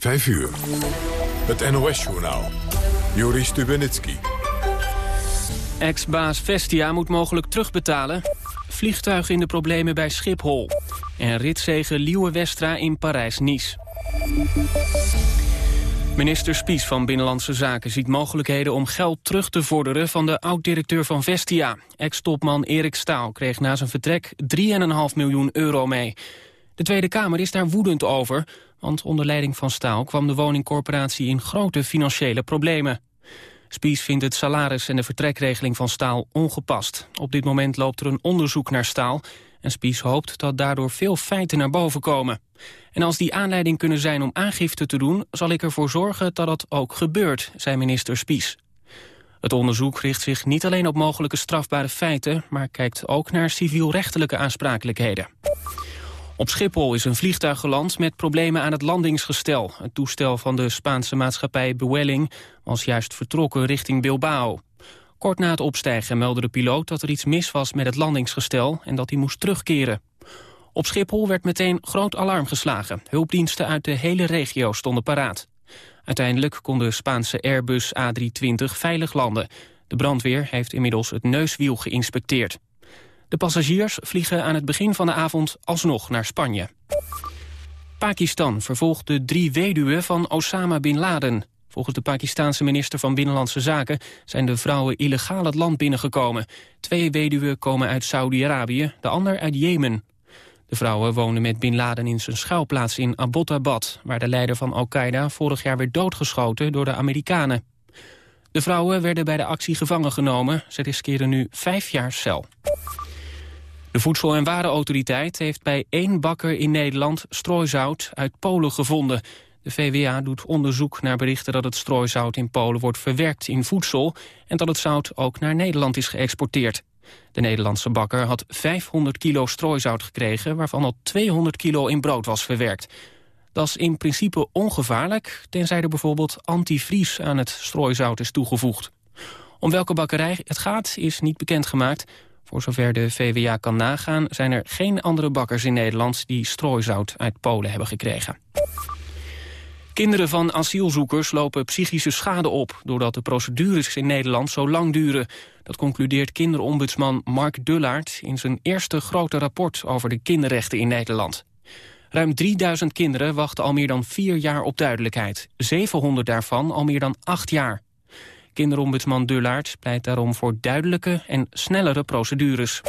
5 uur. Het NOS-journaal. Joris Stubenitski. Ex-baas Vestia moet mogelijk terugbetalen. Vliegtuig in de problemen bij Schiphol. En ritzegen Liewe Westra in Parijs-Nice. Minister Spies van Binnenlandse Zaken ziet mogelijkheden om geld terug te vorderen van de oud-directeur van Vestia. Ex-topman Erik Staal kreeg na zijn vertrek 3,5 miljoen euro mee. De Tweede Kamer is daar woedend over, want onder leiding van Staal kwam de woningcorporatie in grote financiële problemen. Spies vindt het salaris en de vertrekregeling van Staal ongepast. Op dit moment loopt er een onderzoek naar Staal en Spies hoopt dat daardoor veel feiten naar boven komen. En als die aanleiding kunnen zijn om aangifte te doen... zal ik ervoor zorgen dat dat ook gebeurt, zei minister Spies. Het onderzoek richt zich niet alleen op mogelijke strafbare feiten... maar kijkt ook naar civielrechtelijke aansprakelijkheden. Op Schiphol is een vliegtuig geland met problemen aan het landingsgestel. Het toestel van de Spaanse maatschappij Bewelling was juist vertrokken richting Bilbao. Kort na het opstijgen meldde de piloot dat er iets mis was met het landingsgestel... en dat hij moest terugkeren. Op Schiphol werd meteen groot alarm geslagen. Hulpdiensten uit de hele regio stonden paraat. Uiteindelijk kon de Spaanse Airbus A320 veilig landen. De brandweer heeft inmiddels het neuswiel geïnspecteerd. De passagiers vliegen aan het begin van de avond alsnog naar Spanje. Pakistan vervolgt de drie weduwen van Osama Bin Laden. Volgens de Pakistanse minister van Binnenlandse Zaken... zijn de vrouwen illegaal het land binnengekomen. Twee weduwen komen uit Saudi-Arabië, de ander uit Jemen. De vrouwen woonden met Bin Laden in zijn schuilplaats in Abbottabad... waar de leider van Al-Qaeda vorig jaar werd doodgeschoten door de Amerikanen. De vrouwen werden bij de actie gevangen genomen. Ze riskeren nu vijf jaar cel. De Voedsel- en Warenautoriteit heeft bij één bakker in Nederland strooizout uit Polen gevonden. De VWA doet onderzoek naar berichten dat het strooizout in Polen wordt verwerkt in voedsel... en dat het zout ook naar Nederland is geëxporteerd. De Nederlandse bakker had 500 kilo strooizout gekregen... waarvan al 200 kilo in brood was verwerkt. Dat is in principe ongevaarlijk... tenzij er bijvoorbeeld antivries aan het strooizout is toegevoegd. Om welke bakkerij het gaat is niet bekendgemaakt. Voor zover de VWA kan nagaan... zijn er geen andere bakkers in Nederland... die strooizout uit Polen hebben gekregen. Kinderen van asielzoekers lopen psychische schade op... doordat de procedures in Nederland zo lang duren. Dat concludeert kinderombudsman Mark Dullaert... in zijn eerste grote rapport over de kinderrechten in Nederland. Ruim 3000 kinderen wachten al meer dan vier jaar op duidelijkheid. 700 daarvan al meer dan acht jaar. Kinderombudsman Dullaert pleit daarom voor duidelijke en snellere procedures.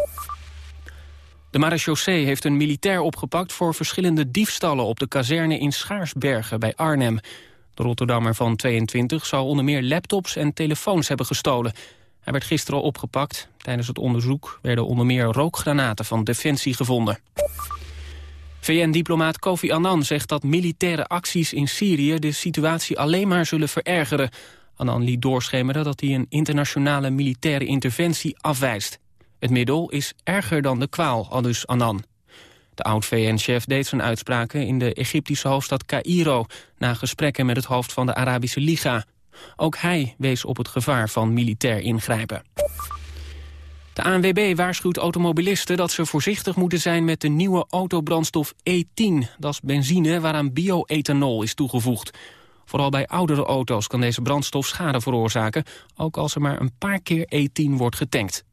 De marechaussee heeft een militair opgepakt voor verschillende diefstallen op de kazerne in Schaarsbergen bij Arnhem. De Rotterdammer van 22 zou onder meer laptops en telefoons hebben gestolen. Hij werd gisteren opgepakt. Tijdens het onderzoek werden onder meer rookgranaten van Defensie gevonden. VN-diplomaat Kofi Annan zegt dat militaire acties in Syrië de situatie alleen maar zullen verergeren. Annan liet doorschemeren dat hij een internationale militaire interventie afwijst. Het middel is erger dan de kwaal, aldus Annan. De oud-VN-chef deed zijn uitspraken in de Egyptische hoofdstad Cairo... na gesprekken met het hoofd van de Arabische Liga. Ook hij wees op het gevaar van militair ingrijpen. De ANWB waarschuwt automobilisten dat ze voorzichtig moeten zijn met de nieuwe autobrandstof E10. Dat is benzine waaraan bioethanol is toegevoegd. Vooral bij oudere auto's kan deze brandstof schade veroorzaken, ook als er maar een paar keer E10 wordt getankt.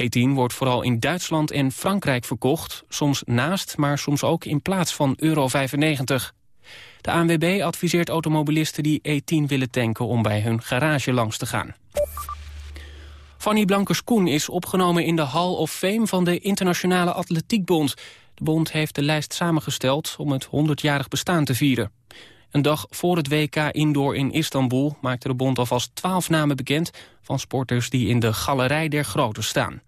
E10 wordt vooral in Duitsland en Frankrijk verkocht, soms naast, maar soms ook in plaats van euro 95. De ANWB adviseert automobilisten die E10 willen tanken om bij hun garage langs te gaan. Fanny Blankers-Koen is opgenomen in de Hall of Fame van de Internationale Atletiekbond. De bond heeft de lijst samengesteld om het 100-jarig bestaan te vieren. Een dag voor het WK Indoor in Istanbul maakte de bond alvast twaalf namen bekend van sporters die in de Galerij der Groten staan.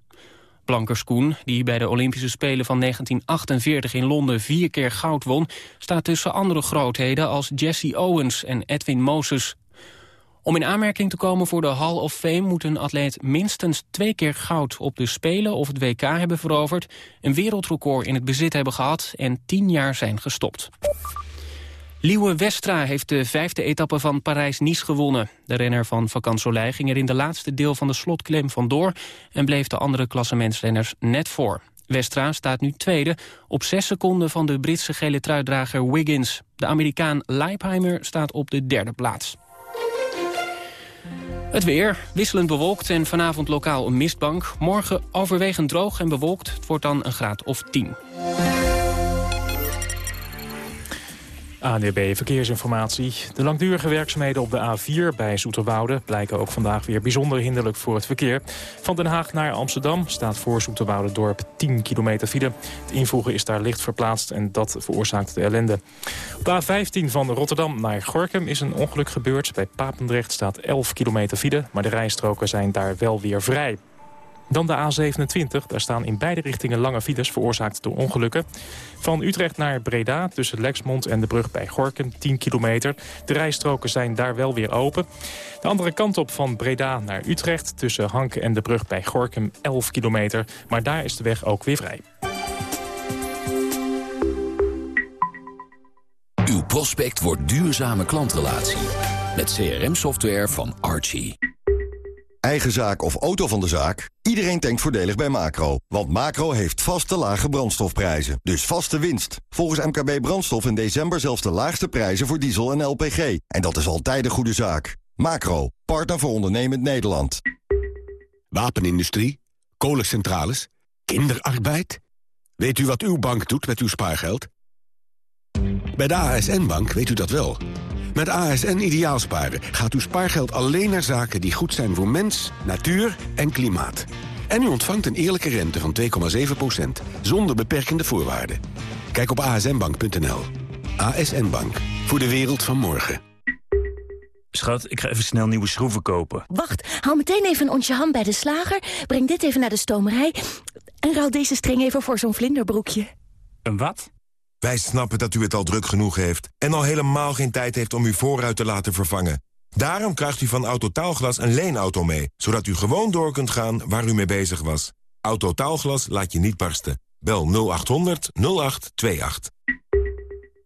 Blankers Koen, die bij de Olympische Spelen van 1948 in Londen vier keer goud won, staat tussen andere grootheden als Jesse Owens en Edwin Moses. Om in aanmerking te komen voor de Hall of Fame moet een atleet minstens twee keer goud op de Spelen of het WK hebben veroverd, een wereldrecord in het bezit hebben gehad en tien jaar zijn gestopt. Liewe Westra heeft de vijfde etappe van Parijs-Nice gewonnen. De renner van Vakant Soleil ging er in de laatste deel van de slotclaim vandoor... en bleef de andere klassementsrenners net voor. Westra staat nu tweede, op zes seconden van de Britse gele truitdrager Wiggins. De Amerikaan Leipheimer staat op de derde plaats. Het weer, wisselend bewolkt en vanavond lokaal een mistbank. Morgen overwegend droog en bewolkt. Het wordt dan een graad of 10. ANDB Verkeersinformatie. De langdurige werkzaamheden op de A4 bij Zoeterwoude... blijken ook vandaag weer bijzonder hinderlijk voor het verkeer. Van Den Haag naar Amsterdam staat voor Zoeterwoude dorp 10 kilometer file. Het invoegen is daar licht verplaatst en dat veroorzaakt de ellende. Op de A15 van Rotterdam naar Gorkum is een ongeluk gebeurd. Bij Papendrecht staat 11 kilometer file, maar de rijstroken zijn daar wel weer vrij. Dan de A27, daar staan in beide richtingen lange files veroorzaakt door ongelukken. Van Utrecht naar Breda tussen Lexmond en de brug bij Gorken 10 kilometer. De rijstroken zijn daar wel weer open. De andere kant op van Breda naar Utrecht tussen Hank en de brug bij Gorken 11 kilometer. Maar daar is de weg ook weer vrij. Uw prospect wordt duurzame klantrelatie. Met CRM-software van Archie. Eigen zaak of auto van de zaak? Iedereen denkt voordelig bij Macro. Want Macro heeft vaste lage brandstofprijzen. Dus vaste winst. Volgens MKB Brandstof in december zelfs de laagste prijzen voor diesel en LPG. En dat is altijd een goede zaak. Macro, partner voor ondernemend Nederland. Wapenindustrie, kolencentrales, kinderarbeid. Weet u wat uw bank doet met uw spaargeld? Bij de ASN-bank weet u dat wel... Met ASN Ideaalsparen gaat uw spaargeld alleen naar zaken die goed zijn voor mens, natuur en klimaat. En u ontvangt een eerlijke rente van 2,7% zonder beperkende voorwaarden. Kijk op asnbank.nl. ASN Bank. Voor de wereld van morgen. Schat, ik ga even snel nieuwe schroeven kopen. Wacht, haal meteen even een onsje ham bij de slager. Breng dit even naar de stomerij. En ruil deze string even voor zo'n vlinderbroekje. Een wat? Wij snappen dat u het al druk genoeg heeft... en al helemaal geen tijd heeft om uw voorruit te laten vervangen. Daarom krijgt u van Autotaalglas een leenauto mee... zodat u gewoon door kunt gaan waar u mee bezig was. Autotaalglas laat je niet barsten. Bel 0800 0828.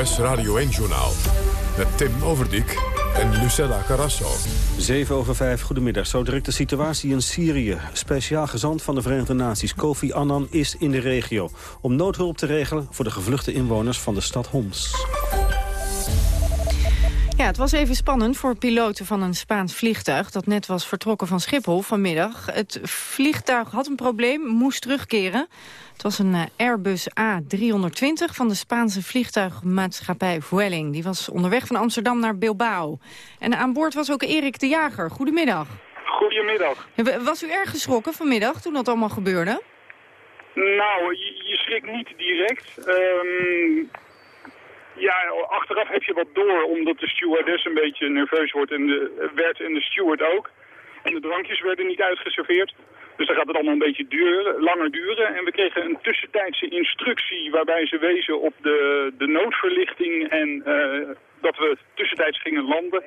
NOS Radio 1-journaal. Met Tim Overdijk en Lucella Carrasso. 7 over 5, goedemiddag. Zo direct de situatie in Syrië. Speciaal gezant van de Verenigde Naties, Kofi Annan, is in de regio... om noodhulp te regelen voor de gevluchte inwoners van de stad Homs. Ja, het was even spannend voor piloten van een Spaans vliegtuig... dat net was vertrokken van Schiphol vanmiddag. Het vliegtuig had een probleem, moest terugkeren. Het was een eh, Airbus A320 van de Spaanse vliegtuigmaatschappij Vueling. Die was onderweg van Amsterdam naar Bilbao. En aan boord was ook Erik de Jager. Goedemiddag. Goedemiddag. Was u erg geschrokken vanmiddag toen dat allemaal gebeurde? Nou, je, je schrikt niet direct. Um, ja, achteraf heb je wat door, omdat de stewardess een beetje nerveus wordt en de, werd en de steward ook. En de drankjes werden niet uitgeserveerd. Dus dan gaat het allemaal een beetje duren, langer duren. En we kregen een tussentijdse instructie waarbij ze wezen op de, de noodverlichting en uh, dat we tussentijds gingen landen.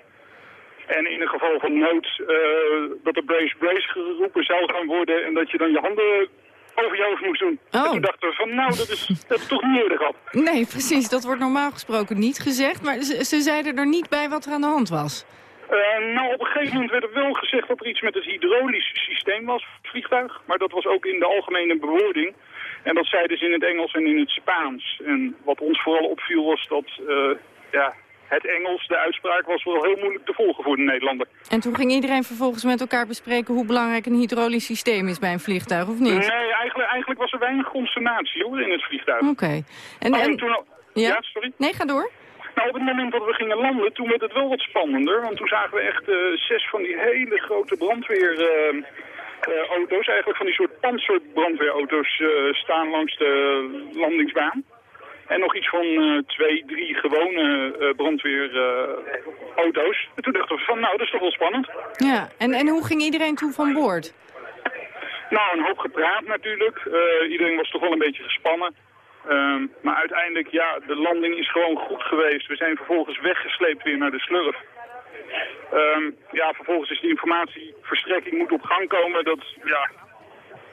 En in een geval van nood uh, dat de brace brace geroepen zou gaan worden en dat je dan je handen over je hoofd moest doen. Oh. En toen dachten we van, nou, dat is, dat is toch niet eerder gehad. Nee, precies. Dat wordt normaal gesproken niet gezegd. Maar ze, ze zeiden er niet bij wat er aan de hand was. Uh, nou, op een gegeven moment werd er wel gezegd dat er iets met het hydraulisch systeem was, het vliegtuig. Maar dat was ook in de algemene bewoording. En dat zeiden ze in het Engels en in het Spaans. En wat ons vooral opviel was dat uh, ja, het Engels, de uitspraak was wel heel moeilijk te volgen voor de Nederlander. En toen ging iedereen vervolgens met elkaar bespreken hoe belangrijk een hydraulisch systeem is bij een vliegtuig, of niet? Nee, eigenlijk, eigenlijk was er weinig consternatie hoor, in het vliegtuig. Oké. En, en... Toen ja? ja, sorry? Nee, ga door. Nou, op het moment dat we gingen landen, toen werd het wel wat spannender. Want toen zagen we echt uh, zes van die hele grote brandweerauto's, uh, uh, eigenlijk van die soort panzerbrandweerauto's, staan langs de landingsbaan. En nog iets van twee, drie gewone brandweerauto's. en toen dachten we van, nou, dat is toch wel spannend. Ja, en, en hoe ging iedereen toen van boord? Nou, een hoop gepraat natuurlijk. Eh, iedereen was toch wel een beetje gespannen. Ehm, maar uiteindelijk, ja, de landing is gewoon goed geweest. We zijn vervolgens weggesleept weer naar de slurf. Ehm, ja, vervolgens is de informatieverstrekking moet op gang komen. Dat, ja,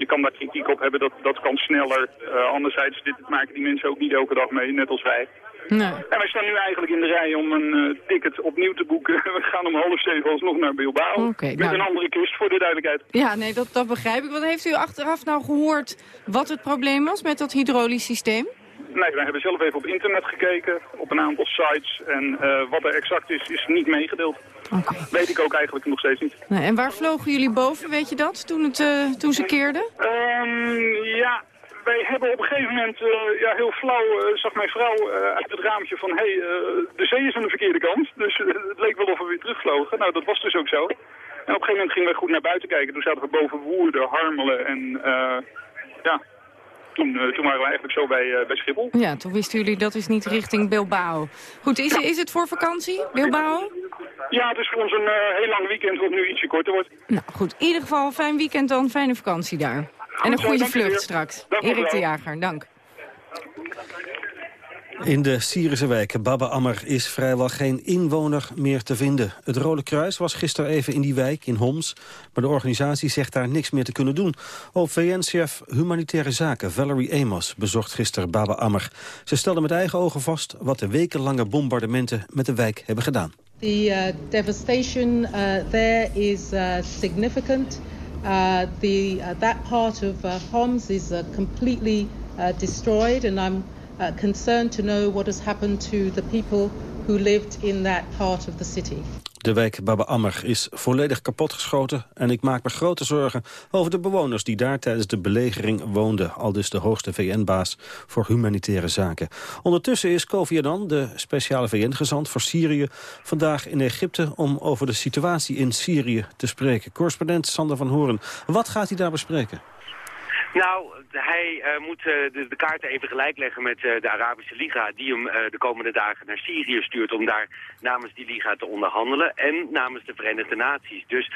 je kan daar kritiek op hebben, dat, dat kan sneller. Uh, anderzijds, dit maken die mensen ook niet elke dag mee, net als wij. Nee. En wij staan nu eigenlijk in de rij om een uh, ticket opnieuw te boeken. We gaan om half zeven alsnog naar Bilbao. Okay, met nou. een andere kist, voor de duidelijkheid. Ja, nee, dat, dat begrijp ik. Wat heeft u achteraf nou gehoord wat het probleem was met dat hydraulisch systeem? Nee, wij hebben zelf even op internet gekeken, op een aantal sites. En uh, wat er exact is, is niet meegedeeld. Okay. Weet ik ook eigenlijk nog steeds niet. Nee, en waar vlogen jullie boven, weet je dat, toen, het, uh, toen ze keerden? Um, ja, wij hebben op een gegeven moment, uh, ja, heel flauw, uh, zag mijn vrouw uit het raampje van... hé, hey, de zee is aan de verkeerde kant. Dus het leek wel of we weer terugvlogen. Nou, dat was dus ook zo. En op een gegeven moment gingen we goed naar buiten kijken. Toen zaten we boven Woerden, Harmelen en ja... Toen, toen, waren we eigenlijk zo bij, bij Schiphol. Ja, toen wisten jullie dat is niet richting Bilbao. Goed, is, is het voor vakantie, Bilbao? Ja, het is voor ons een heel lang weekend wat nu ietsje korter wordt. Nou goed, in ieder geval fijn weekend dan, fijne vakantie daar. En een goede vlucht straks. Erik de Jager, dank. In de Syrische wijk Baba Ammer is vrijwel geen inwoner meer te vinden. Het Rode Kruis was gisteren even in die wijk, in Homs. Maar de organisatie zegt daar niks meer te kunnen doen. VN-chef Humanitaire Zaken Valerie Amos bezocht gisteren Baba Ammer. Ze stelde met eigen ogen vast wat de wekenlange bombardementen met de wijk hebben gedaan. The uh, devastation uh, there is uh, significant. The, that part of Homs is completely destroyed, and I'm concerned to know what has happened to the people who lived in that part of the city. De wijk Baba Ammer is volledig kapotgeschoten en ik maak me grote zorgen over de bewoners die daar tijdens de belegering woonden, al dus de hoogste VN-baas voor humanitaire zaken. Ondertussen is Kofi Annan, de speciale VN-gezant voor Syrië, vandaag in Egypte om over de situatie in Syrië te spreken. Correspondent Sander van Horen, wat gaat hij daar bespreken? Nou, hij uh, moet uh, de, de, kaarten even gelijk leggen met uh, de Arabische Liga... die hem de komende dagen naar Syrië stuurt om daar namens die Liga te onderhandelen... en namens de Verenigde Naties. Dus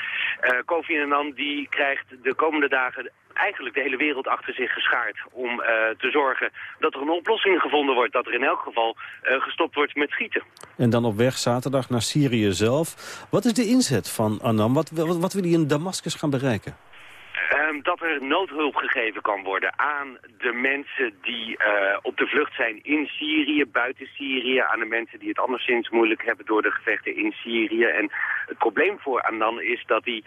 Kofi Annan die krijgt de komende dagen eigenlijk de hele wereld achter zich geschaard... om te zorgen dat er een oplossing gevonden wordt... dat er in elk geval gestopt wordt met schieten. En dan op weg zaterdag naar Syrië zelf. Wat is de inzet van Annan? Wat, wat, wat wil hij in Damascus gaan bereiken? Um, dat er noodhulp gegeven kan worden aan de mensen die uh, op de vlucht zijn in Syrië, buiten Syrië, aan de mensen die het anderszins moeilijk hebben door de gevechten in Syrië. En het probleem voor Annan is dat hij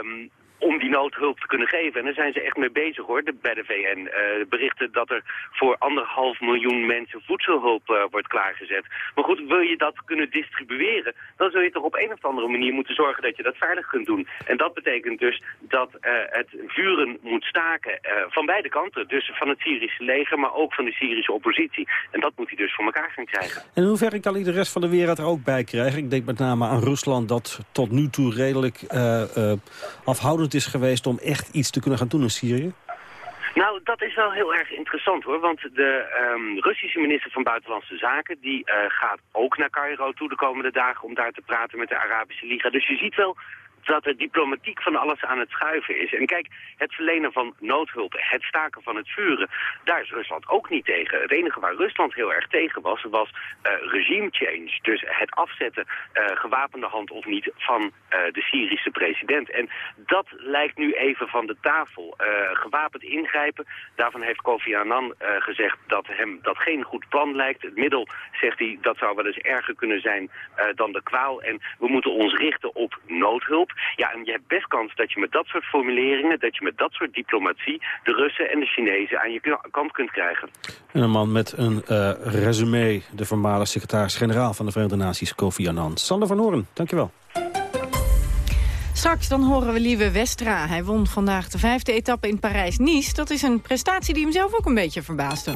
um, om die noodhulp te kunnen geven. En daar zijn ze echt mee bezig hoor, de, bij de VN. Uh, berichten dat er voor anderhalf miljoen mensen voedselhulp uh, wordt klaargezet. Maar goed, wil je dat kunnen distribueren, dan zul je toch op een of andere manier moeten zorgen dat je dat veilig kunt doen. En dat betekent dus dat uh, het vuren moet staken van beide kanten. Dus van het Syrische leger, maar ook van de Syrische oppositie. En dat moet hij dus voor elkaar gaan krijgen. En in hoeverre kan hij de rest van de wereld er ook bij krijgen? Ik denk met name aan Rusland dat tot nu toe redelijk afhoudend is geweest om echt iets te kunnen gaan doen in Syrië? Nou, dat is wel heel erg interessant hoor. Want de um, Russische minister van Buitenlandse Zaken... die uh, gaat ook naar Cairo toe de komende dagen... om daar te praten met de Arabische Liga. Dus je ziet wel dat er diplomatiek van alles aan het schuiven is. En kijk, het verlenen van noodhulp, het staken van het vuren, daar is Rusland ook niet tegen. Het enige waar Rusland heel erg tegen was, was uh, regime change. Dus het afzetten, uh, gewapende hand of niet, van uh, de Syrische president. En dat lijkt nu even van de tafel. gewapend ingrijpen, daarvan heeft Kofi Annan gezegd dat hem dat geen goed plan lijkt. Het middel, zegt hij, dat zou wel eens erger kunnen zijn dan de kwaal. En we moeten ons richten op noodhulp. Ja, en je hebt best kans dat je met dat soort formuleringen, dat je met dat soort diplomatie de Russen en de Chinezen aan je kant kunt krijgen. En een man met een uh, resume, de voormalige secretaris-generaal van de Verenigde Naties, Kofi Annan. Sander van Hoorn, dankjewel. Straks dan horen we Lieve Westra. Hij won vandaag de vijfde etappe in Parijs-Nice. Dat is een prestatie die hem zelf ook een beetje verbaasde.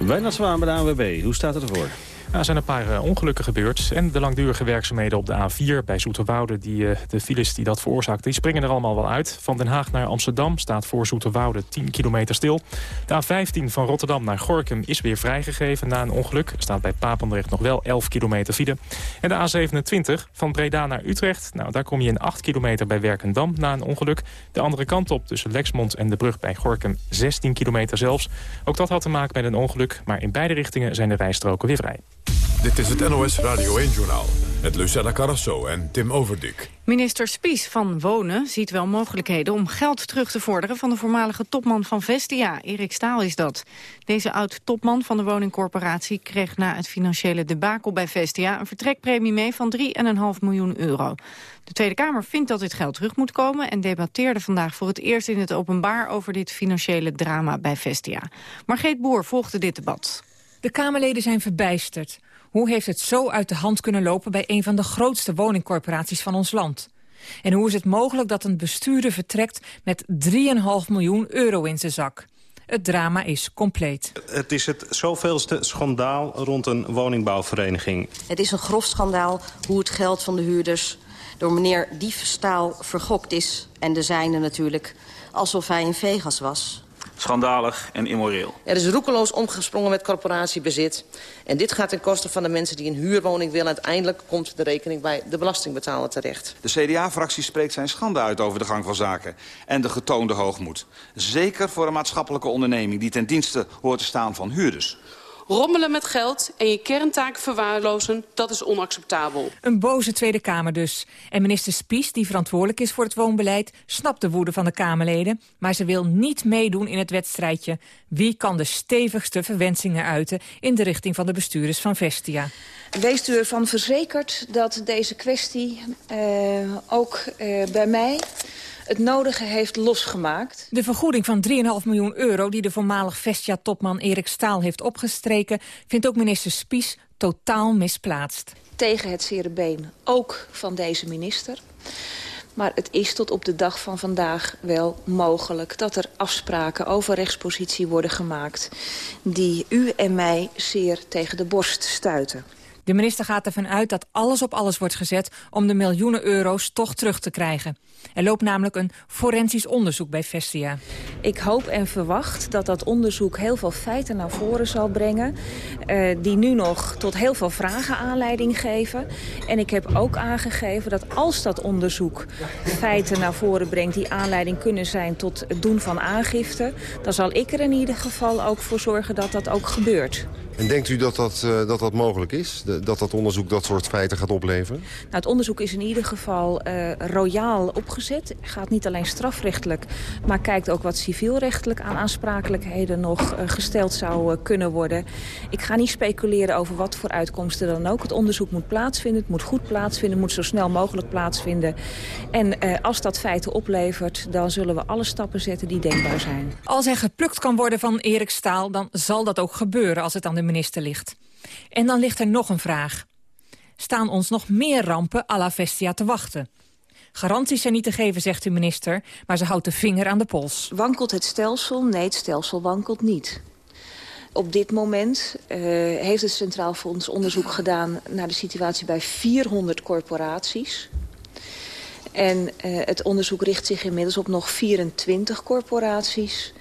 Bijna zwaar bij de ANWB. Hoe staat het ervoor? Er zijn een paar eh, ongelukken gebeurd. En de langdurige werkzaamheden op de A4 bij Zoeterwoude... Die, uh, de files die dat veroorzaakten, die springen er allemaal wel uit. Van Den Haag naar Amsterdam staat voor Zoeterwoude 10 kilometer stil. De A15 van Rotterdam naar Gorkum is weer vrijgegeven na een ongeluk. Staat bij Papendrecht nog wel 11 kilometer file. En de A27 van Breda naar Utrecht. Nou, daar kom je in 8 kilometer bij Werkendam na een ongeluk. De andere kant op tussen Lexmond en de brug bij Gorkum 16 kilometer zelfs. Ook dat had te maken met een ongeluk, maar in beide richtingen zijn de rijstroken weer vrij. Dit is het NOS Radio 1-journaal met Lucella Carrasso en Tim Overdik. Minister Spies van Wonen ziet wel mogelijkheden om geld terug te vorderen van de voormalige topman van Vestia. Erik Staal is dat. Deze oud-topman van de woningcorporatie kreeg na het financiële debakel bij Vestia een vertrekpremie mee van 3,5 miljoen euro. De Tweede Kamer vindt dat dit geld terug moet komen en debatteerde vandaag voor het eerst in het openbaar over dit financiële drama bij Vestia. Margreet Boer volgde dit debat. De Kamerleden zijn verbijsterd. Hoe heeft het zo uit de hand kunnen lopen bij een van de grootste woningcorporaties van ons land? En hoe is het mogelijk dat een bestuurder vertrekt met 3,5 miljoen euro in zijn zak? Het drama is compleet. Het is het zoveelste schandaal rond een woningbouwvereniging. Het is een grof schandaal hoe het geld van de huurders door meneer Diefstaal vergokt is. En de zijne natuurlijk, alsof hij in Vegas was schandalig en immoreel. Er is roekeloos omgesprongen met corporatiebezit. En dit gaat ten koste van de mensen die een huurwoning willen. Uiteindelijk komt de rekening bij de belastingbetaler terecht. De CDA-fractie spreekt zijn schande uit over de gang van zaken. En de getoonde hoogmoed. Zeker voor een maatschappelijke onderneming die ten dienste hoort te staan van huurders. Rommelen met geld en je kerntaken verwaarlozen, dat is onacceptabel. Een boze Tweede Kamer dus. En minister Spies, die verantwoordelijk is voor het woonbeleid... snapt de woede van de Kamerleden, maar ze wil niet meedoen in het wedstrijdje. Wie kan de stevigste verwensingen uiten... in de richting van de bestuurders van Vestia? Wees u ervan verzekerd dat deze kwestie uh, ook uh, bij mij het nodige heeft losgemaakt. De vergoeding van 3,5 miljoen euro die de voormalig Vestia-topman Erik Staal heeft opgestreken... vindt ook minister Spies totaal misplaatst. Tegen het zere been, ook van deze minister. Maar het is tot op de dag van vandaag wel mogelijk... dat er afspraken over rechtspositie worden gemaakt... die u en mij zeer tegen de borst stuiten. De minister gaat ervan uit dat alles op alles wordt gezet... om de miljoenen euro's toch terug te krijgen. Er loopt namelijk een forensisch onderzoek bij Vestia. Ik hoop en verwacht dat dat onderzoek heel veel feiten naar voren zal brengen... Uh, die nu nog tot heel veel vragen aanleiding geven. En ik heb ook aangegeven dat als dat onderzoek feiten naar voren brengt... die aanleiding kunnen zijn tot het doen van aangifte... dan zal ik er in ieder geval ook voor zorgen dat dat ook gebeurt. En denkt u dat dat, uh, dat, dat mogelijk is? De, dat dat onderzoek dat soort feiten gaat opleveren? Nou, het onderzoek is in ieder geval uh, royaal opgezet. Het gaat niet alleen strafrechtelijk, maar kijkt ook wat civielrechtelijk aan aansprakelijkheden nog uh, gesteld zou kunnen worden. Ik ga niet speculeren over wat voor uitkomsten dan ook. Het onderzoek moet plaatsvinden, het moet goed plaatsvinden, het moet zo snel mogelijk plaatsvinden. En als dat feiten oplevert, dan zullen we alle stappen zetten die denkbaar zijn. Als er geplukt kan worden van Erik Staal, dan zal dat ook gebeuren als het aan de minister ligt. En dan ligt er nog een vraag. Staan ons nog meer rampen à la Vestia te wachten? Garanties zijn niet te geven, zegt de minister, maar ze houdt de vinger aan de pols. Wankelt het stelsel? Nee, het stelsel wankelt niet. Op dit moment uh, heeft het Centraal Fonds onderzoek gedaan... naar de situatie bij 400 corporaties. En uh, het onderzoek richt zich inmiddels op nog 24 corporaties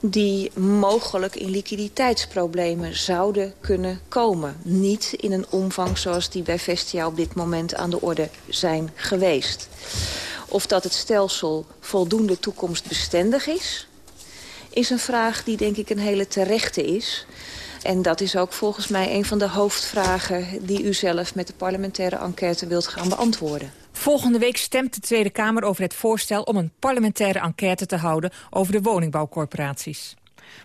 die mogelijk in liquiditeitsproblemen zouden kunnen komen. Niet in een omvang zoals die bij Vestia op dit moment aan de orde zijn geweest. Of dat het stelsel voldoende toekomstbestendig is, is een vraag die denk ik een hele terechte is. En dat is ook volgens mij een van de hoofdvragen die u zelf met de parlementaire enquête wilt gaan beantwoorden. Volgende week stemt de Tweede Kamer over het voorstel om een parlementaire enquête te houden over de woningbouwcorporaties.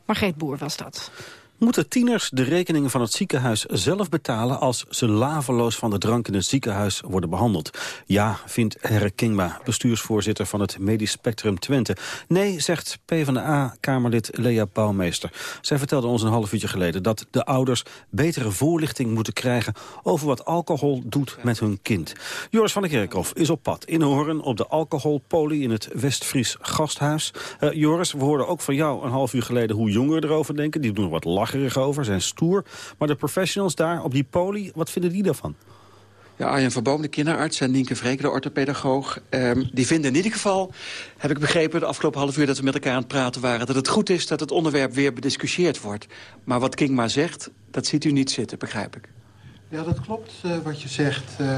Margreet Boer was dat. Moeten tieners de rekeningen van het ziekenhuis zelf betalen... als ze laveloos van de drank in het ziekenhuis worden behandeld? Ja, vindt Herre Kingma, bestuursvoorzitter van het Medisch Spectrum Twente. Nee, zegt PvdA-kamerlid Lea Bouwmeester. Zij vertelde ons een half uurtje geleden dat de ouders... betere voorlichting moeten krijgen over wat alcohol doet met hun kind. Joris van der Kerkhof is op pad in op de alcoholpolie in het Westfries Gasthuis. Uh, Joris, we hoorden ook van jou een half uur geleden hoe jongeren erover denken. Die doen wat lachen lacherig over, zijn stoer. Maar de professionals daar op die poli, wat vinden die daarvan? Ja, Arjen van Boom, de kinderarts, en Nienke Vreken, de orthopedagoog... Um, die vinden in ieder geval, heb ik begrepen de afgelopen half uur... dat we met elkaar aan het praten waren... dat het goed is dat het onderwerp weer bediscussieerd wordt. Maar wat King maar zegt, dat ziet u niet zitten, begrijp ik. Ja, dat klopt uh, wat je zegt. Uh,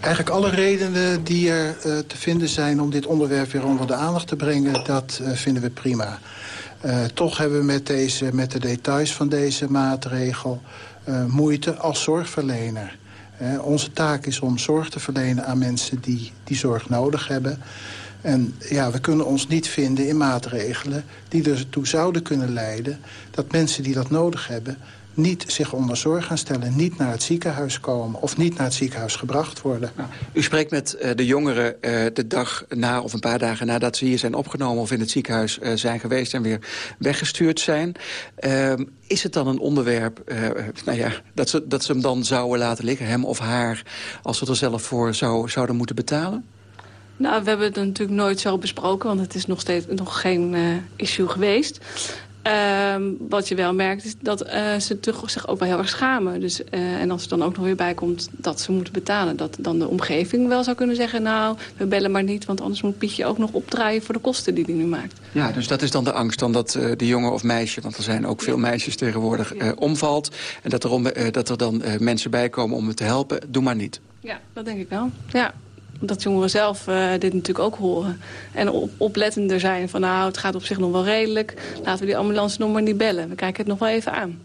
eigenlijk alle redenen die er uh, te vinden zijn... om dit onderwerp weer onder de aandacht te brengen, dat vinden we prima. Toch hebben we met, deze, met de details van deze maatregel... moeite als zorgverlener... Eh, onze taak is om zorg te verlenen aan mensen die die zorg nodig hebben. En ja, we kunnen ons niet vinden in maatregelen die ertoe zouden kunnen leiden... dat mensen die dat nodig hebben niet zich onder zorg gaan stellen... niet naar het ziekenhuis komen of niet naar het ziekenhuis gebracht worden. Nou, u spreekt met uh, de jongeren uh, de dag na of een paar dagen nadat ze hier zijn opgenomen... of in het ziekenhuis uh, zijn geweest en weer weggestuurd zijn. Ehm, is het dan een onderwerp nou ja, dat, ze, dat ze hem dan zouden laten liggen, hem of haar... als ze er zelf voor zou, zouden moeten betalen? Nou, we hebben het natuurlijk nooit zo besproken, want het is nog steeds nog geen uh, issue geweest. Uh, wat je wel merkt is dat uh, ze toch zich ook wel heel erg schamen. Dus, uh, en als er dan ook nog weer bij komt dat ze moeten betalen... dat dan de omgeving wel zou kunnen zeggen... nou, we bellen maar niet, want anders moet Pietje ook nog opdraaien... voor de kosten die hij nu maakt. Ja, dus dat is dan de angst dan dat uh, de jongen of meisje... want er zijn ook veel meisjes tegenwoordig, omvalt... en dat er, om, dat er dan mensen bij komen om het te helpen. Doe maar niet. Ja, dat denk ik wel. Ja dat jongeren zelf uh, dit natuurlijk ook horen. En op, oplettender zijn van nou, het gaat op zich nog wel redelijk. Laten we die ambulance nog maar niet bellen. We kijken het nog wel even aan.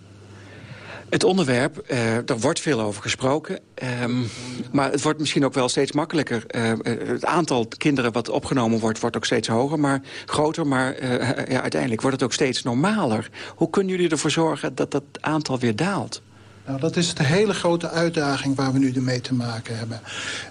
Het onderwerp, uh, er wordt veel over gesproken. Um, maar het wordt misschien ook wel steeds makkelijker. Uh, het aantal kinderen wat opgenomen wordt, wordt ook steeds hoger, maar groter. Maar ja, uiteindelijk wordt het ook steeds normaler. Hoe kunnen jullie ervoor zorgen dat dat aantal weer daalt? Nou, dat is de hele grote uitdaging waar we nu mee te maken hebben.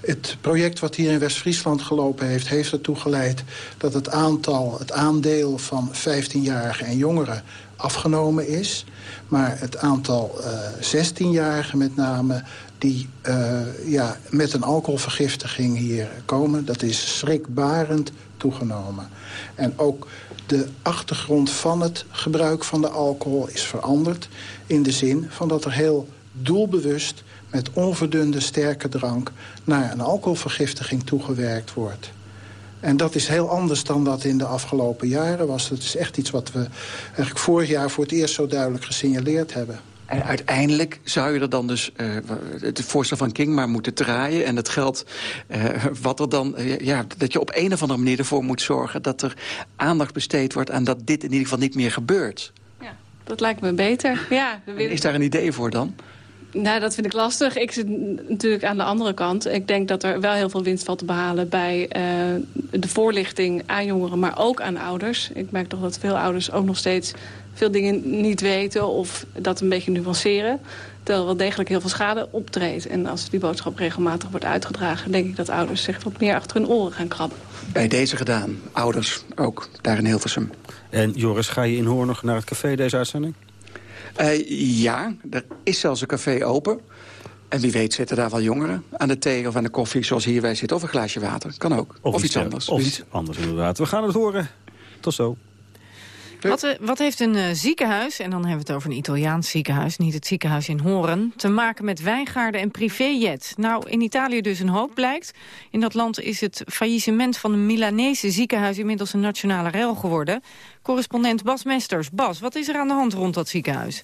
Het project wat hier in West-Friesland gelopen heeft... heeft ertoe geleid dat het aantal, het aandeel van 15-jarigen en jongeren afgenomen is. Maar het aantal uh, 16-jarigen met name die uh, ja, met een alcoholvergiftiging hier komen... dat is schrikbarend toegenomen. En ook de achtergrond van het gebruik van de alcohol is veranderd. In de zin van dat er heel doelbewust met onverdunde sterke drank... naar een alcoholvergiftiging toegewerkt wordt. En dat is heel anders dan dat in de afgelopen jaren was. Dat is echt iets wat we eigenlijk vorig jaar voor het eerst zo duidelijk gesignaleerd hebben. En uiteindelijk zou je er dan dus uh, het voorstel van King maar moeten draaien. En het geld uh, wat er dan... Uh, ja, dat je op een of andere manier ervoor moet zorgen... dat er aandacht besteed wordt aan dat dit in ieder geval niet meer gebeurt. Ja, dat lijkt me beter. Ja, Is daar een idee voor dan? Nou, dat vind ik lastig. Ik zit natuurlijk aan de andere kant. Ik denk dat er wel heel veel winst valt te behalen bij uh, de voorlichting aan jongeren, maar ook aan ouders. Ik merk toch dat veel ouders ook nog steeds veel dingen niet weten of dat een beetje nuanceren. Terwijl wel degelijk heel veel schade optreedt. En als die boodschap regelmatig wordt uitgedragen... denk ik dat ouders zich wat meer achter hun oren gaan krabben. Bij deze gedaan. Ouders ook, daar in Hilversum. En Joris, ga je in Hoorn nog naar het café deze uitzending? Uh, ja, er is zelfs een café open. En wie weet zitten daar wel jongeren aan de thee of aan de koffie... zoals hier wij zitten, of een glaasje water. Kan ook. Of, of iets, iets anders. Of iets anders, inderdaad. We gaan het horen. Tot zo. Wat, eh, wat, heeft een uh, ziekenhuis, en dan hebben we het over een Italiaans ziekenhuis... niet het ziekenhuis in Horen, te maken met wijngaarden en privéjet? Nou, in Italië dus een hoop blijkt. In dat land is het faillissement van een Milanese ziekenhuis... inmiddels een nationale rel geworden. Correspondent Bas Mesters. Bas, wat is er aan de hand rond dat ziekenhuis?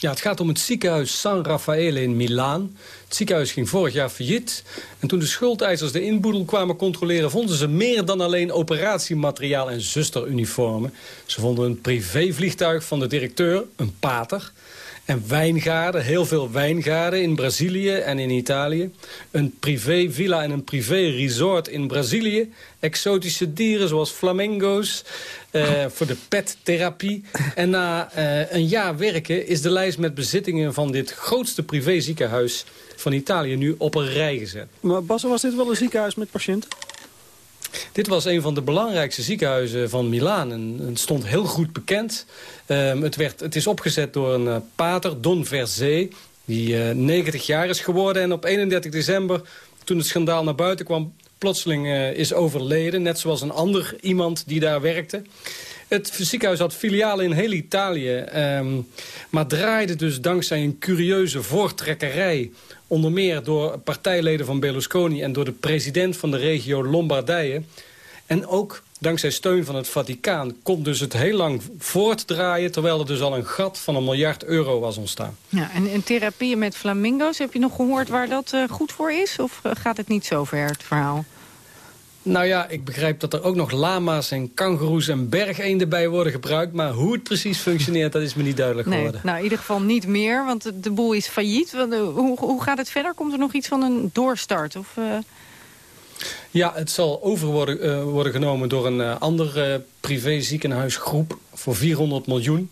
Ja, het gaat om het ziekenhuis San Raffaele in Milaan. Het ziekenhuis ging vorig jaar failliet. En toen de schuldeisers de inboedel kwamen controleren... vonden ze meer dan alleen operatiemateriaal en zusteruniformen. Ze vonden een privévliegtuig van de directeur, een pater... En wijngaarden, heel veel wijngaarden in Brazilië en in Italië. Een privévilla en een privé-resort in Brazilië. Exotische dieren zoals flamingo's voor de pettherapie. En na uh, een jaar werken is de lijst met bezittingen van dit grootste privéziekenhuis van Italië nu op een rij gezet. Maar Bas, was dit wel een ziekenhuis met patiënten? Dit was een van de belangrijkste ziekenhuizen van Milaan. En het stond heel goed bekend. Um, het, werd, het is opgezet door een uh, pater, Don Verzé, die uh, 90 jaar is geworden. En op 31 december, toen het schandaal naar buiten kwam... plotseling uh, is overleden, net zoals een ander iemand die daar werkte. Het ziekenhuis had filialen in heel Italië. ehm, maar draaide dus dankzij een curieuze voortrekkerij... onder meer door partijleden van Berlusconi... en door de president van de regio Lombardije. En ook dankzij steun van het Vaticaan... kon dus het heel lang voortdraaien... terwijl er dus al een gat van een miljard euro was ontstaan. Ja, en, en therapieën met flamingo's, heb je nog gehoord waar dat eh, goed voor is? Of eh, gaat het niet zo ver, het verhaal? Nou ja, ik begrijp dat er ook nog lama's en kangoeroes en bergeenden bij worden gebruikt. Maar hoe het precies functioneert, dat is me niet duidelijk Nee, geworden. nou in ieder geval niet meer, want de, boel is failliet. Eh, Hoe, hoe gaat het verder? Komt er nog iets van een doorstart? Of, Ja, het zal over worden, eh, worden genomen door een uh, andere privé ziekenhuisgroep voor 400 miljoen.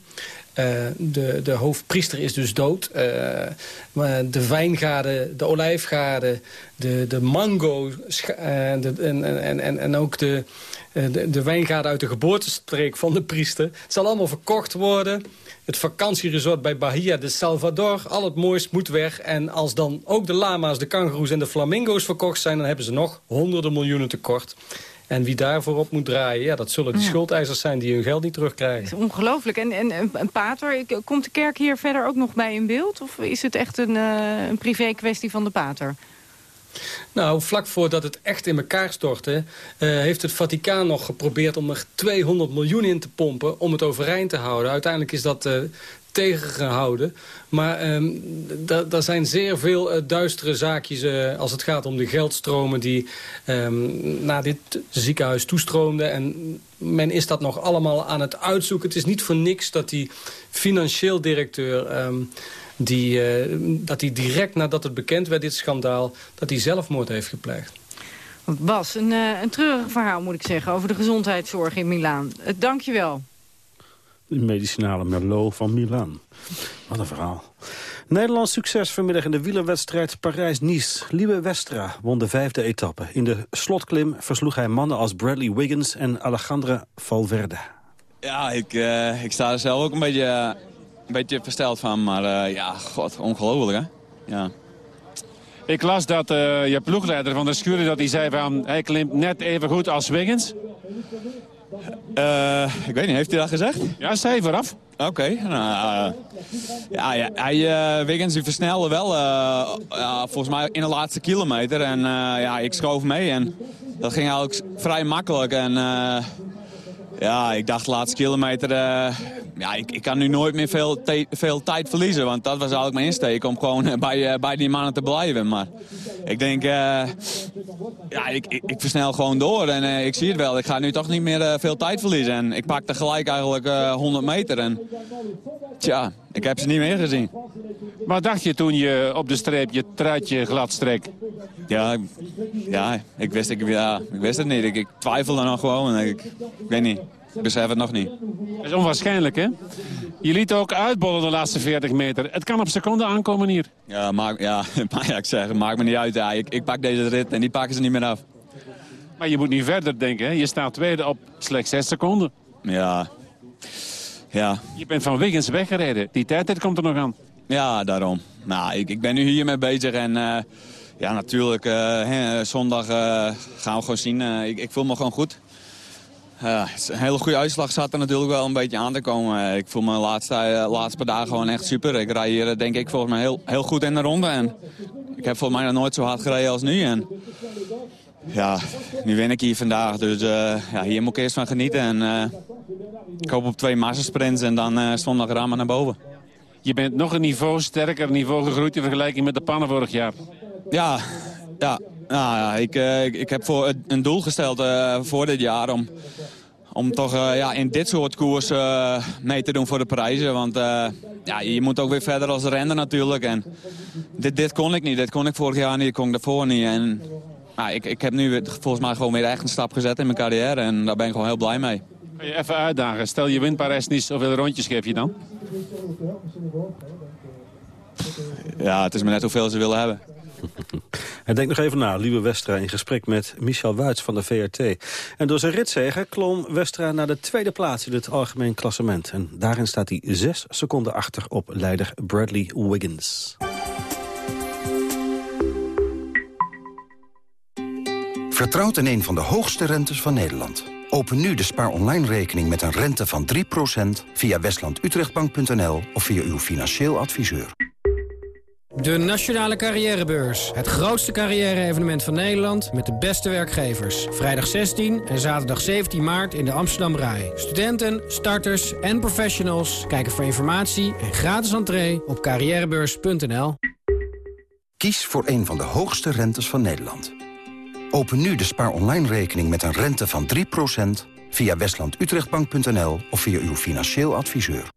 Uh, de, de hoofdpriester is dus dood. Uh, maar de wijngaarden, de olijfgaarden, de, de mango de, en, en, en, en ook de, de, de wijngaarden uit de geboortestreek van de priester. Het zal allemaal verkocht worden. Het vakantieresort bij Bahia de Salvador, al het mooist moet weg. En als dan ook de lama's, de kangoeroes en de flamingo's verkocht zijn... dan hebben ze nog honderden miljoenen tekort. En wie daarvoor op moet draaien, ja, dat zullen die Ja. schuldeisers zijn... die hun geld niet terugkrijgen. ongelooflijk. En, en en een pater, komt de kerk hier verder ook nog bij in beeld? Of is het echt een, eh, een privé kwestie van de pater? Nou, vlak voordat het echt in elkaar stortte... eh, heeft het Vaticaan nog geprobeerd om er 200 miljoen in te pompen... om het overeind te houden. Uiteindelijk is dat eh, tegengehouden. Maar ehm, da- daar zijn zeer veel eh, duistere zaakjes... als het gaat om de geldstromen die ehm, naar dit ziekenhuis toestroomden. En men is dat nog allemaal aan het uitzoeken. Het is niet voor niks dat die financieel directeur... ehm, die, eh, dat hij direct nadat het bekend werd, dit schandaal... dat hij zelfmoord heeft gepleegd. Bas, een, eh, een treurig verhaal moet ik zeggen over de gezondheidszorg in Milaan. Uh, Dank je wel. De medicinale Merlot van Milaan. Wat een verhaal. Nederlands succes vanmiddag in de wielerwedstrijd Parijs-Nice. Liebe Westra won de vijfde etappe. In de slotklim versloeg hij mannen als Bradley Wiggins en Alejandra Valverde. Ja, ik, eh, ik sta er zelf ook een beetje, eh, een beetje versteld van. Maar eh, ja, god, ongelooflijk hè. Ja. Ik las dat eh, je ploegleider van de Schuren dat hij zei van hij klimt net even goed als Wiggins. Eh, ik weet niet, heeft hij dat gezegd? Ja, zei hij vooraf. Oké, nou, ja, ja, hij, Wiggins die versnelde wel, volgens mij in de laatste kilometer. En ja, ik schoof mee en dat ging eigenlijk vrij makkelijk. En ja, ik dacht de laatste kilometer, eh, ja, ik, ik kan nu nooit meer veel, veel tijd verliezen. Want dat was eigenlijk mijn insteek om gewoon eh, bij, eh, bij die mannen te blijven. Maar ik denk, ja, ik, ik, versnel gewoon door en ik zie het wel. Ik ga nu toch niet meer veel tijd verliezen. En ik pakte gelijk eigenlijk eh 100 meter. En tja, ik heb ze niet meer gezien. Wat dacht je toen je op de streep je truitje glad streek? Ja, ik- ja, ik wist, ik, ja, ik wist het niet. Ik, ik twijfelde nog gewoon. Ik, ik weet niet. Ik besef het nog niet. Dat is onwaarschijnlijk, hè? Je liet ook uitbollen de laatste 40 meter. Het kan op seconden aankomen hier. Ja, maak, ja, maar ja, ik zeg, maakt me niet uit. Ja, ik, ik pak deze rit en die pakken ze niet meer af. Maar je moet niet verder denken, hè? Je staat tweede op slechts 6 seconden. Ja. Ja. Je bent van Wiggins weggereden. Die tijdrit komt er nog aan. Ja, daarom. Nou, ik, ik ben nu hiermee bezig en eh, ja, natuurlijk, eh, zondag eh, gaan we gewoon zien. Ik, ik voel me gewoon goed. Een hele goede uitslag zat er natuurlijk wel een beetje aan te komen. Ik voel me de laatste, laatste paar dagen gewoon echt super. Ik rij hier denk ik volgens mij heel, heel goed in de ronde. En ik heb volgens mij nog nooit zo hard gereden als nu. En ja, nu win ik hier vandaag. Dus ja, hier moet ik eerst van genieten. En ik hoop op twee massasprints en dan eh zondag rammen naar boven. Je bent nog een niveau sterker niveau gegroeid in vergelijking met de pannen vorig jaar. Ja, ja, nou, ja ik, eh, ik, ik heb voor een doel gesteld eh, voor dit jaar om, om toch ja, in dit soort koers mee te doen voor de prijzen. Want ja, je moet ook weer verder als renner natuurlijk. En dit, dit kon ik niet. Dit kon ik vorig jaar niet. Dit kon ik daarvoor niet. En nou, ik, ik heb nu volgens mij gewoon weer echt een stap gezet in mijn carrière. En daar ben ik gewoon heel blij mee. Kan je even uitdagen. Stel je wint Parijs-Nice, hoeveel rondjes geef je dan? Ja, het is maar net hoeveel ze willen hebben. Hij denkt nog even na, Lieve Westra, in gesprek met Michel Wuits van de VRT. En door zijn ritzegen klom Westra naar de tweede plaats in het algemeen klassement. En daarin staat hij zes seconden achter op leider Bradley Wiggins. Vertrouwt in een van de hoogste rentes van Nederland. Open nu de Spaar Online rekening met een rente van 3% via westlandutrechtbank.nl of via uw financieel adviseur. De Nationale Carrièrebeurs. Het grootste carrière-evenement van Nederland met de beste werkgevers. Vrijdag 16 en zaterdag 17 maart in de Amsterdam Rai. Studenten, starters en professionals kijken voor informatie en gratis entree op carrièrebeurs.nl. Kies voor een van de hoogste rentes van Nederland. Open nu de Spaar Online rekening met een rente van 3% via westlandutrechtbank.nl of via uw financieel adviseur.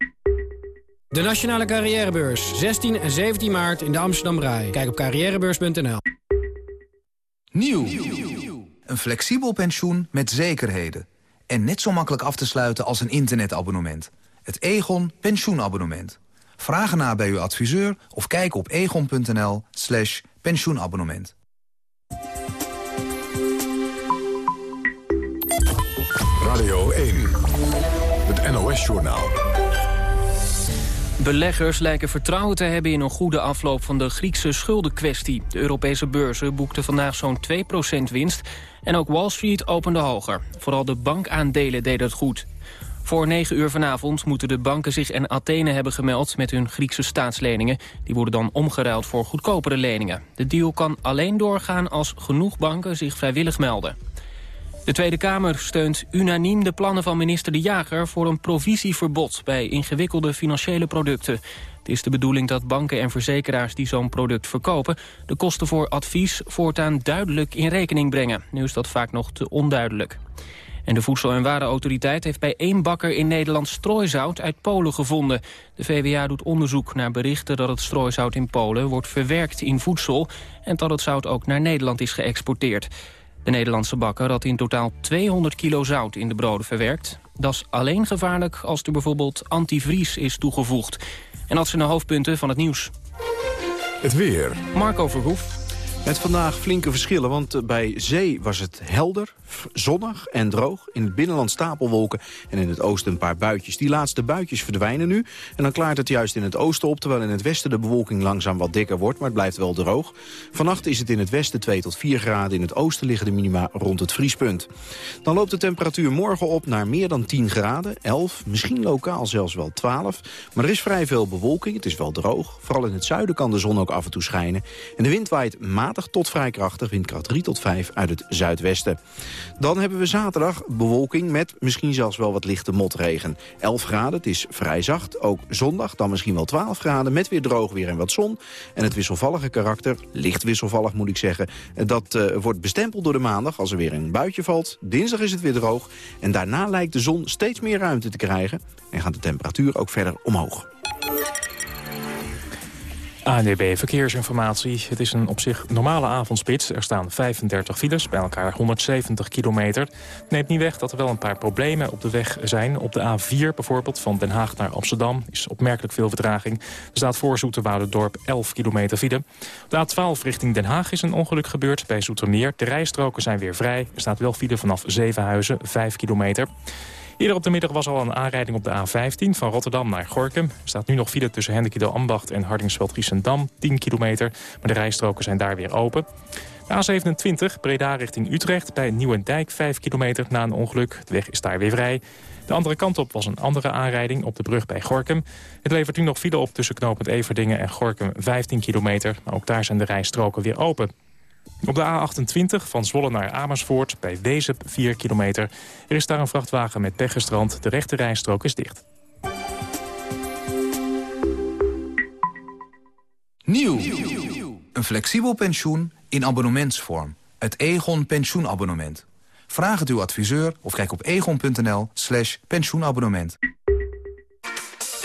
De Nationale Carrièrebeurs. 16 en 17 maart in de Amsterdam Rai. Kijk op carrièrebeurs.nl. Nieuw. Een flexibel pensioen met zekerheden. En net zo makkelijk af te sluiten als een internetabonnement. Het Egon pensioenabonnement. Vraag na bij uw adviseur of kijk op egon.nl slash pensioenabonnement. NOS-journaal. Beleggers lijken vertrouwen te hebben in een goede afloop van de Griekse schuldenkwestie. De Europese beurzen boekten vandaag zo'n 2% winst en ook Wall Street opende hoger. Vooral de bankaandelen deden het goed. Voor 9 uur vanavond moeten de banken zich en Athene hebben gemeld met hun Griekse staatsleningen. Die worden dan omgeruild voor goedkopere leningen. De deal kan alleen doorgaan als genoeg banken zich vrijwillig melden. De Tweede Kamer steunt unaniem de plannen van minister De Jager... voor een provisieverbod bij ingewikkelde financiële producten. Het is de bedoeling dat banken en verzekeraars die zo'n product verkopen... de kosten voor advies voortaan duidelijk in rekening brengen. Nu is dat vaak nog te onduidelijk. En de Voedsel- en Warenautoriteit heeft bij één bakker in Nederland strooizout uit Polen gevonden. De VWA doet onderzoek naar berichten dat het strooizout in Polen wordt verwerkt in voedsel... en dat het zout ook naar Nederland is geëxporteerd. De Nederlandse bakker had in totaal 200 kilo zout in de broden verwerkt. Dat is alleen gevaarlijk als er bijvoorbeeld antivries is toegevoegd. En dat zijn de hoofdpunten van het nieuws. Het weer. Marco Verhoef. Met vandaag flinke verschillen, want eh, bij zee was het helder, zonnig en droog. In het binnenland stapelwolken en in het oosten een paar buitjes. Die laatste buitjes verdwijnen nu en dan klaart het juist in het oosten op... terwijl in het westen de bewolking langzaam wat dikker wordt, maar het blijft wel droog. Vannacht is het in het westen 2 tot 4 graden, in het oosten liggen de minima rond het vriespunt. Dan loopt de temperatuur morgen op naar meer dan 10 graden, 11, misschien lokaal zelfs wel 12. Maar er is vrij veel bewolking, het is wel droog. Vooral in het zuiden kan de zon ook af en toe schijnen. En de wind waait tot vrij krachtig, windkracht 3 tot 5 uit het zuidwesten. Dan hebben we zaterdag bewolking met misschien zelfs wel wat lichte motregen. 11 graden, het is vrij zacht. Ook zondag dan misschien wel 12 graden met weer droog weer en wat zon. En het wisselvallige karakter, licht wisselvallig moet ik zeggen... dat uh, wordt bestempeld door de maandag als er weer een buitje valt. Dinsdag is het weer droog. En daarna lijkt de zon steeds meer ruimte te krijgen. En gaat de temperatuur ook verder omhoog. ANDB Verkeersinformatie. Het is een op zich normale avondspits. Er staan 35 files, bij elkaar 170 kilometer. Neemt niet weg dat er wel een paar problemen op de weg zijn. Op de A4 bijvoorbeeld, van Den Haag naar Amsterdam... is opmerkelijk veel vertraging. Er staat voor Zoeterwoudendorp 11 kilometer file. Op de A12 richting Den Haag is een ongeluk gebeurd bij Zoetermeer. De rijstroken zijn weer vrij. Er staat wel file vanaf Zevenhuizen, 5 kilometer. Eerder op de middag was al een aanrijding op de A15 van Rotterdam naar Gorkum. Er staat nu nog file tussen Hendrikido Ambacht en Hardingsveld-Giessendam, 10 kilometer. Maar de rijstroken zijn daar weer open. De A27, Breda richting Utrecht, bij Nieuwendijk 5 kilometer na een ongeluk. De weg is daar weer vrij. De andere kant op was een andere aanrijding op de brug bij Gorkum. Het levert nu nog file op tussen knooppunt Everdingen en Gorkum 15 kilometer. Maar ook daar zijn de rijstroken weer open. Op de A28 van Zwolle naar Amersfoort bij Wezep 4 kilometer. Er is daar een vrachtwagen met pech gestrand. De rechte rijstrook is dicht. Nieuw. Een flexibel pensioen in abonnementsvorm. Het Egon pensioenabonnement. Vraag het uw adviseur of kijk op egon.nl slash pensioenabonnement.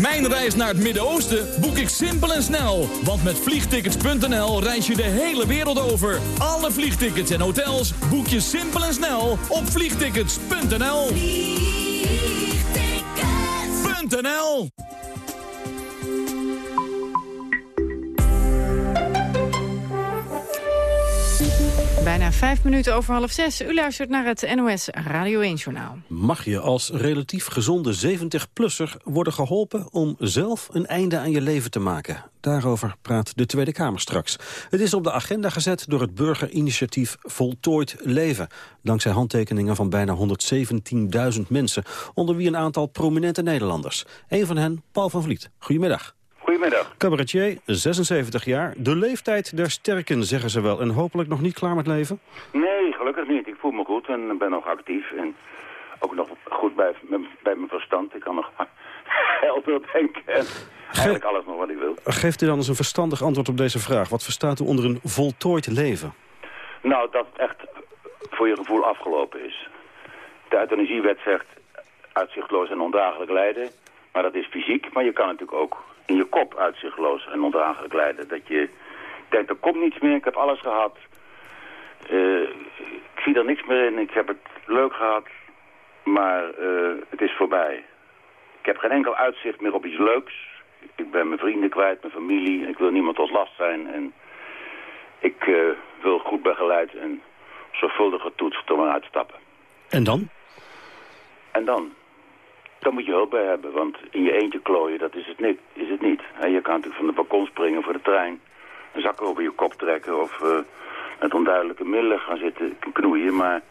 Mijn reis naar het Midden-Oosten boek ik simpel en snel. Want met vliegtickets.nl reis je de hele wereld over. Alle vliegtickets en hotels boek je simpel en snel op vliegtickets.nl. Vliegtickets.nl Bijna vijf minuten over half zes. U luistert naar het NOS Radio 1-journaal. Mag je als relatief gezonde 70-plusser worden geholpen om zelf een einde aan je leven te maken? Daarover praat de Tweede Kamer straks. Het is op de agenda gezet door het burgerinitiatief Voltooid Leven. Dankzij handtekeningen van bijna 117.000 mensen, onder wie een aantal prominente Nederlanders. Een van hen, Paul van Vliet. Goedemiddag. Goedemiddag. Cabaretier, 76 jaar. De leeftijd der sterken, zeggen ze wel. En hopelijk nog niet klaar met leven? Nee, gelukkig niet. Ik voel me goed en ben nog actief. En ook nog goed bij, bij mijn verstand. Ik kan nog helder denken. En eigenlijk alles nog wat ik wil. Geeft u dan eens een verstandig antwoord op deze vraag. Wat verstaat u onder een voltooid leven? Nou, dat het echt voor je gevoel afgelopen is. De euthanasiewet zegt uitzichtloos en ondraaglijk lijden. Maar dat is fysiek, maar je kan natuurlijk ook in je kop uitzichtloos en ondraaglijk lijden. Dat je denkt, er komt niets meer, ik heb alles gehad. Uh, ik zie er niks meer in, ik heb het leuk gehad, maar uh, het is voorbij. Ik heb geen enkel uitzicht meer op iets leuks. Ik ben mijn vrienden kwijt, mijn familie, ik wil niemand tot last zijn. En ik uh, wil goed begeleid en zorgvuldig getoetst om eruit te stappen. En dan? En dan? Dan moet je hulp bij hebben, want in je eentje klooien, dat is het niet. Is het niet. je kan natuurlijk van de balkon springen voor de trein, een zak over je kop trekken of uh, met onduidelijke middelen gaan zitten knoeien. Maar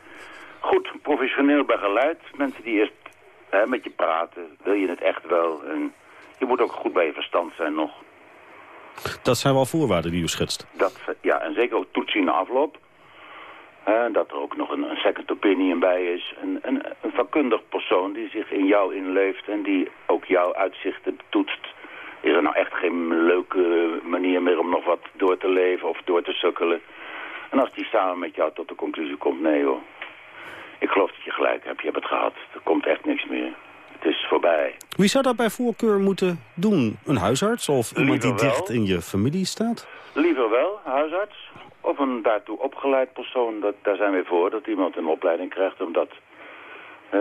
goed, professioneel begeleid, mensen die eerst met je praten, wil je het echt wel. En je moet ook goed bij je verstand zijn nog. Dat zijn wel voorwaarden die u schetst. Dat, ja, en zeker ook toetsen in de afloop. Dat er ook nog een, een, second opinion bij is. Een, een, een, vakkundig persoon die zich in jou inleeft en die ook jouw uitzichten toetst. Is er nou echt geen leuke manier meer om nog wat door te leven of door te sukkelen? En als die samen met jou tot de conclusie komt, nee hoor. Ik geloof dat je gelijk hebt, je hebt het gehad. Er komt echt niks meer. Het is voorbij. Wie zou dat bij voorkeur moeten doen? Een huisarts of iemand die dicht in je familie staat? Liever wel, huisarts. Of een daartoe opgeleid persoon, dat, daar zijn we voor. Dat iemand een opleiding krijgt om dat uh,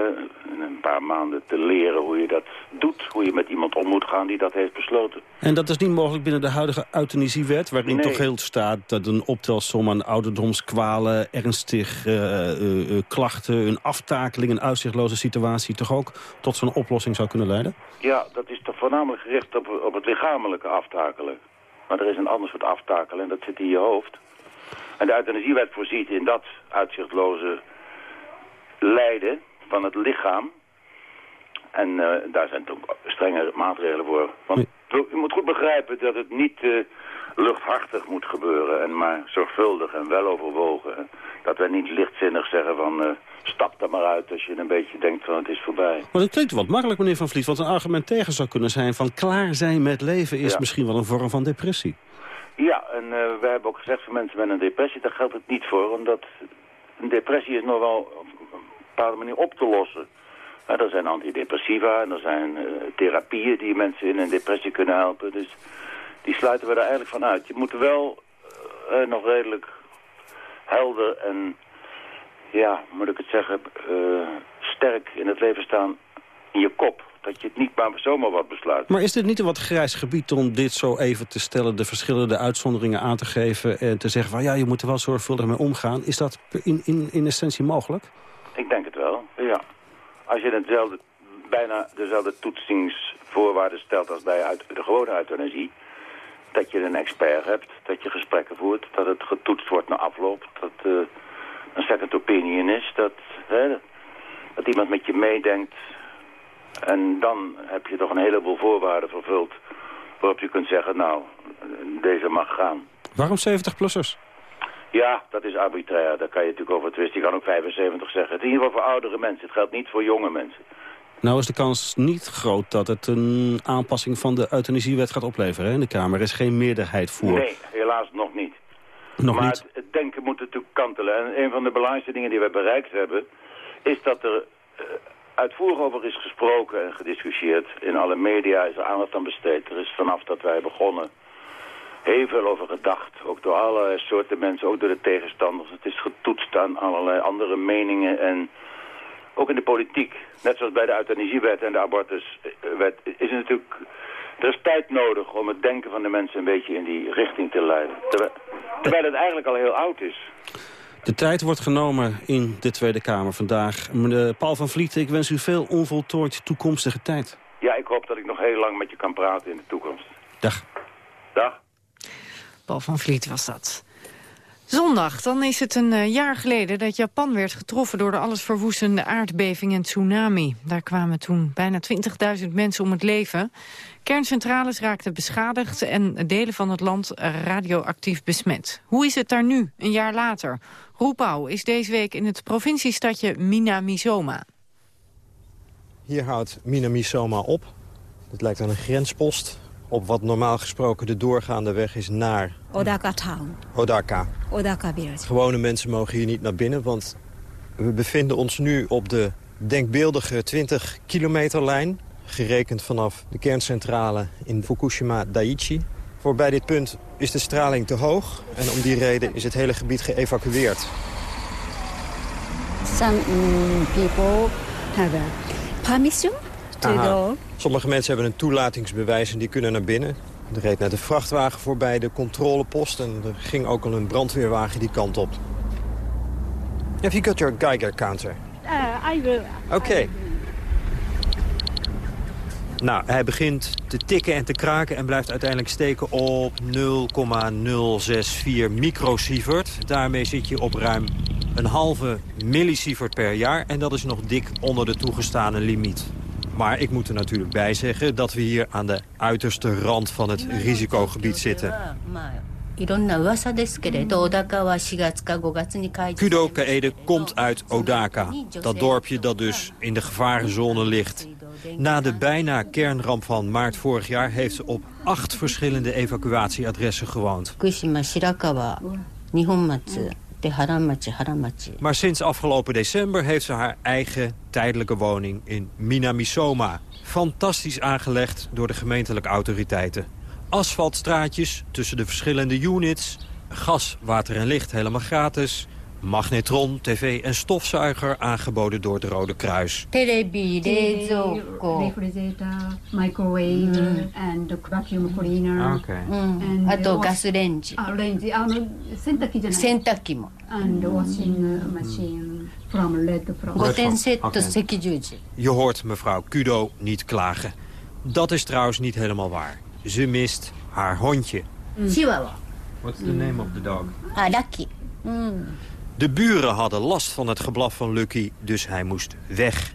in een paar maanden te leren hoe je dat doet. Hoe je met iemand om moet gaan die dat heeft besloten. En dat is niet mogelijk binnen de huidige euthanasiewet... waarin Nee. toch heel staat dat een optelsom aan ouderdomskwalen... ernstig eh, eh, eh, klachten, een aftakeling, een uitzichtloze situatie... toch ook tot zo'n oplossing zou kunnen leiden? Ja, dat is toch voornamelijk gericht op, op het lichamelijke aftakelen. Maar er is een ander soort aftakelen en dat zit in je hoofd. En de euthanasiewet voorziet in dat uitzichtloze lijden van het lichaam. En eh, daar zijn toch strenge maatregelen voor. Want je moet goed begrijpen dat het niet eh, luchthartig moet gebeuren. En maar zorgvuldig en weloverwogen. Dat wij niet lichtzinnig zeggen van eh, stap er maar uit als je een beetje denkt van het is voorbij. Maar dat klinkt wat makkelijk, meneer Van Vliet. Want een argument tegen zou kunnen zijn van klaar zijn met leven... is Ja. misschien wel een vorm van depressie. Ja, en uh, wij hebben ook gezegd voor mensen met een depressie, daar geldt het niet voor. Omdat een depressie is nog wel op een bepaalde manier op te lossen. Er zijn antidepressiva en er zijn uh, therapieën die mensen in een depressie kunnen helpen. Dus die sluiten we er eigenlijk van uit. Je moet wel uh, nog redelijk helder en, ja, moet ik het zeggen, sterk in het leven staan in je kop. Dat je het niet maar zomaar wat besluit. Maar is dit niet een wat grijs gebied om dit zo even te stellen... de verschillende uitzonderingen aan te geven en te zeggen... van ja, je moet er wel zorgvuldig mee omgaan. Is dat in, in, in essentie mogelijk? Ik denk het wel, ja. Als je hetzelfde, bijna dezelfde toetsingsvoorwaarden stelt als bij uit, de gewone euthanasie... dat je een expert hebt, dat je gesprekken voert, dat het getoetst wordt na afloop... dat uh, een second opinion is, dat, hè, dat iemand met je meedenkt... En dan heb je toch een heleboel voorwaarden vervuld waarop je kunt zeggen, nou, deze mag gaan. Waarom 70-plussers? Ja, dat is arbitrair. Daar kan je natuurlijk over twisten. Je kan ook 75 zeggen. Het is in ieder geval voor oudere mensen. Het geldt niet voor jonge mensen. Nou is de kans niet groot dat het een aanpassing van de euthanasiewet gaat opleveren hè, in de Kamer. Er is geen meerderheid voor. Nee, helaas Nog maar niet. Het, het denken moet natuurlijk kantelen. En een van de belangrijkste dingen die we bereikt hebben... is dat er uh, uitvoerig over is gesproken en gediscussieerd. In alle media is er aandacht aan besteed. Er is vanaf dat wij begonnen heel veel over gedacht. Ook door allerlei soorten mensen, ook door de tegenstanders. Het is getoetst aan allerlei andere meningen en ook in de politiek. Net zoals bij de euthanasiewet en de abortuswet is het natuurlijk... Er is tijd nodig om het denken van de mensen een beetje in die richting te leiden. Terwijl, terwijl het eigenlijk al heel oud is. De tijd wordt genomen in de Tweede Kamer vandaag. Meneer Paul van Vliet, ik wens u veel onvoltooid toekomstige tijd. Ja, ik hoop dat ik nog heel lang met je kan praten in de toekomst. Dag. Dag. Paul van Vliet was dat. Zondag, dan is het een uh, jaar geleden dat Japan werd getroffen... door de allesverwoestende aardbeving en tsunami. Daar kwamen toen bijna 20.000 mensen om het leven. Kerncentrales raakten beschadigd en delen van het land radioactief besmet. Hoe is het daar nu, een jaar later? Roepau is deze week in het provinciestadje Minamisoma. Hier houdt Minamisoma op. Het lijkt aan een grenspost op wat normaal gesproken de doorgaande weg is naar... Odaka Town. Odaka. Odaka Village. Gewone mensen mogen hier niet naar binnen, want we bevinden ons nu op de denkbeeldige 20 kilometer lijn. Gerekend vanaf de kerncentrale in Fukushima Daiichi. Voorbij dit punt is de straling te hoog en om die reden is het hele gebied geëvacueerd. Some um, people have a permission Aha. Sommige mensen hebben een toelatingsbewijs en die kunnen naar binnen. Er reed net een vrachtwagen voorbij de controlepost... en er ging ook al een brandweerwagen die kant op. Have you got your Geiger counter? Uh, I will. Oké. Nou, hij begint te tikken en te kraken en blijft uiteindelijk steken op 0,064 microsievert. Daarmee zit je op ruim een halve millisievert per jaar en dat is nog dik onder de toegestane limiet. Maar ik moet er natuurlijk bij zeggen dat we hier aan de uiterste rand van het risicogebied zitten. Kudo Kaede komt uit Odaka, dat dorpje dat dus in de gevarenzone ligt. Na de bijna kernramp van maart vorig jaar heeft ze op acht verschillende evacuatieadressen gewoond de Haramachi, Maar sinds afgelopen december heeft ze haar eigen tijdelijke woning in Minamisoma. Fantastisch aangelegd door de gemeentelijke autoriteiten. Asfaltstraatjes tussen de verschillende units. Gas, water en licht helemaal gratis Magnetron, tv en stofzuiger aangeboden door het Rode Kruis. テレビ冷蔵庫 refrigerator, microwave, and vacuum cleaner. Okay. うん And あと wash- ガスレンジあレンジあの洗濯機じゃない洗濯機も and washing machine from red from 5点セット Oké. 赤十字 Je hoort mevrouw Kudo niet klagen. Dat is trouwens niet helemaal waar. Ze mist haar hondje. チワワ What's the name of the dog? あラッキーうん De buren hadden last van het geblaf van Lucky, dus hij moest weg.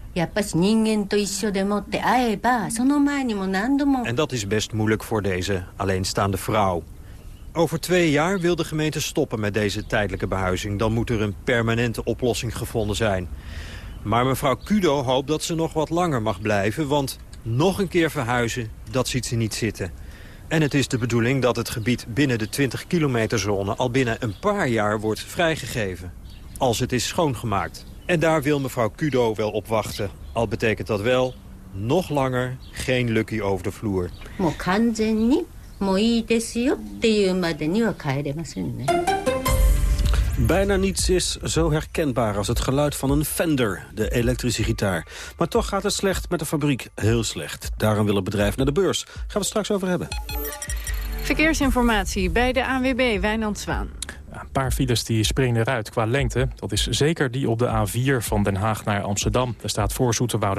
En dat is best moeilijk voor deze alleenstaande vrouw. Over twee jaar wil de gemeente stoppen met deze tijdelijke behuizing. Dan moet er een permanente oplossing gevonden zijn. Maar mevrouw Kudo hoopt dat ze nog wat langer mag blijven... want nog een keer verhuizen, dat ziet ze niet zitten. En het is de bedoeling dat het gebied binnen de 20 kilometer zone... al binnen een paar jaar wordt vrijgegeven. Als het is schoongemaakt. En daar wil mevrouw Kudo wel op wachten. Al betekent dat wel nog langer geen Lucky over de vloer. もう完全にもういいですよっていうまでには帰れませんね Bijna niets is zo herkenbaar als het geluid van een Fender, de elektrische gitaar. Maar toch gaat het slecht met de fabriek, heel slecht. Daarom wil het bedrijf naar de beurs. Gaan we het straks over hebben. Verkeersinformatie bij de ANWB, Wijnand Zwaan. Een paar files die springen eruit qua lengte. Dat is zeker die op de A4 van Den Haag naar Amsterdam. Daar staat voor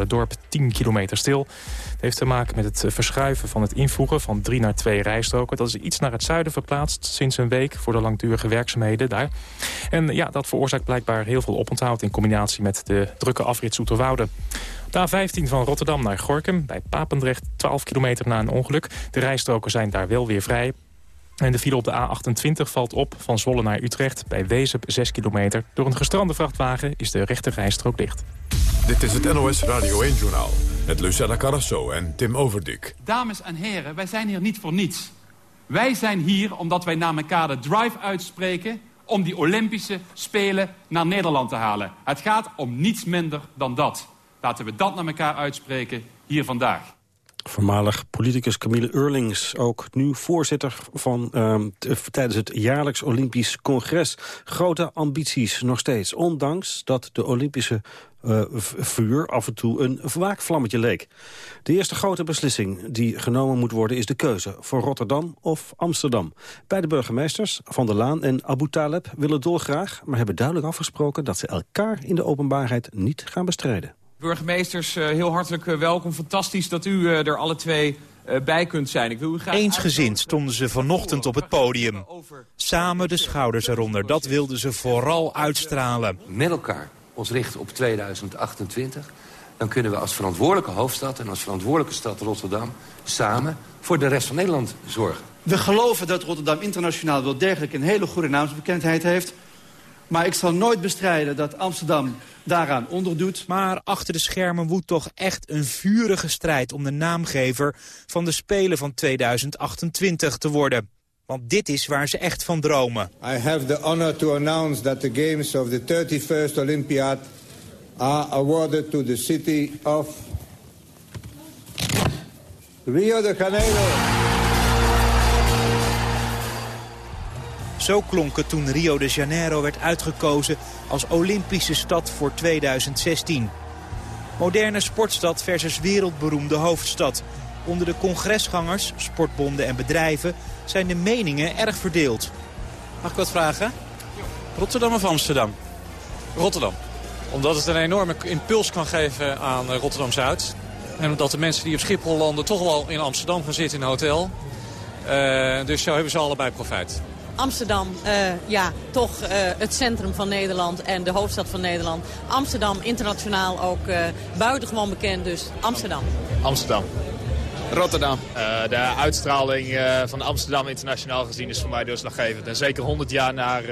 Dorp 10 kilometer stil. Het heeft te maken met het verschuiven van het invoegen van drie naar twee rijstroken. Dat is iets naar het zuiden verplaatst sinds een week voor de langdurige werkzaamheden daar. En ja, dat veroorzaakt blijkbaar heel veel oponthoud in combinatie met de drukke afrit Zoeterwoude. De A15 van Rotterdam naar Gorkum, bij Papendrecht 12 kilometer na een ongeluk. De rijstroken zijn daar wel weer vrij. En de file op de A28 valt op van Zwolle naar Utrecht bij Wezep 6 kilometer. Door een gestrande vrachtwagen is de rechte rijstrook dicht. Dit is het NOS Radio 1-journaal met Lucella Carrasso en Tim Overdik. Dames en heren, wij zijn hier niet voor niets. Wij zijn hier omdat wij naar elkaar de drive uitspreken om die Olympische Spelen naar Nederland te halen. Het gaat om niets minder dan dat. Laten we dat naar elkaar uitspreken hier vandaag. Voormalig politicus Camille Eurlings, ook nu voorzitter van ehm, tijdens het jaarlijks Olympisch Congres. Grote ambities nog steeds, ondanks dat de Olympische uh, vuur af en toe een waakvlammetje leek. De eerste grote beslissing die genomen moet worden is de keuze voor Rotterdam of Amsterdam. Beide burgemeesters, Van der Laan en Abu Taleb, willen dolgraag, maar hebben duidelijk afgesproken dat ze elkaar in de openbaarheid niet gaan bestrijden. Burgemeesters, eh, heel hartelijk eh, welkom. Fantastisch dat u eh, er alle twee bij kunt zijn. Ik wil u graag Eensgezind stonden ze vanochtend op het podium. Samen de schouders eronder, dat wilden ze vooral uitstralen. Met elkaar ons richten op 2028... dan kunnen we als verantwoordelijke hoofdstad en als verantwoordelijke stad Rotterdam... samen voor de rest van Nederland zorgen. We geloven dat Rotterdam internationaal wel degelijk een hele goede naamsbekendheid heeft... Maar ik zal nooit bestrijden dat Amsterdam daaraan onderdoet. Maar achter de schermen woedt toch echt een vurige strijd om de naamgever van de Spelen van 2028 te worden. Want dit is waar ze echt van dromen. I have the honor to announce that the games of the 31st Olympiad are awarded to the city of Rio de Janeiro. Zo klonk het toen Rio de Janeiro werd uitgekozen als Olympische stad voor 2016. Moderne sportstad versus wereldberoemde hoofdstad. Onder de congresgangers, sportbonden en bedrijven zijn de meningen erg verdeeld. Mag ik wat vragen? Rotterdam of Amsterdam? Rotterdam. Omdat het een enorme impuls kan geven aan eh, Rotterdam-Zuid. En omdat de mensen die op Schiphol landen toch wel in Amsterdam gaan zitten in een hotel. Uh, dus zo hebben ze allebei profijt. Amsterdam, uh, ja, toch uh, het centrum van Nederland en de hoofdstad van Nederland. Amsterdam, internationaal ook uh, buitengewoon bekend, dus Amsterdam. Amsterdam. Rotterdam. de uitstraling van Amsterdam internationaal gezien is voor mij doorslaggevend. En zeker 100 jaar naar,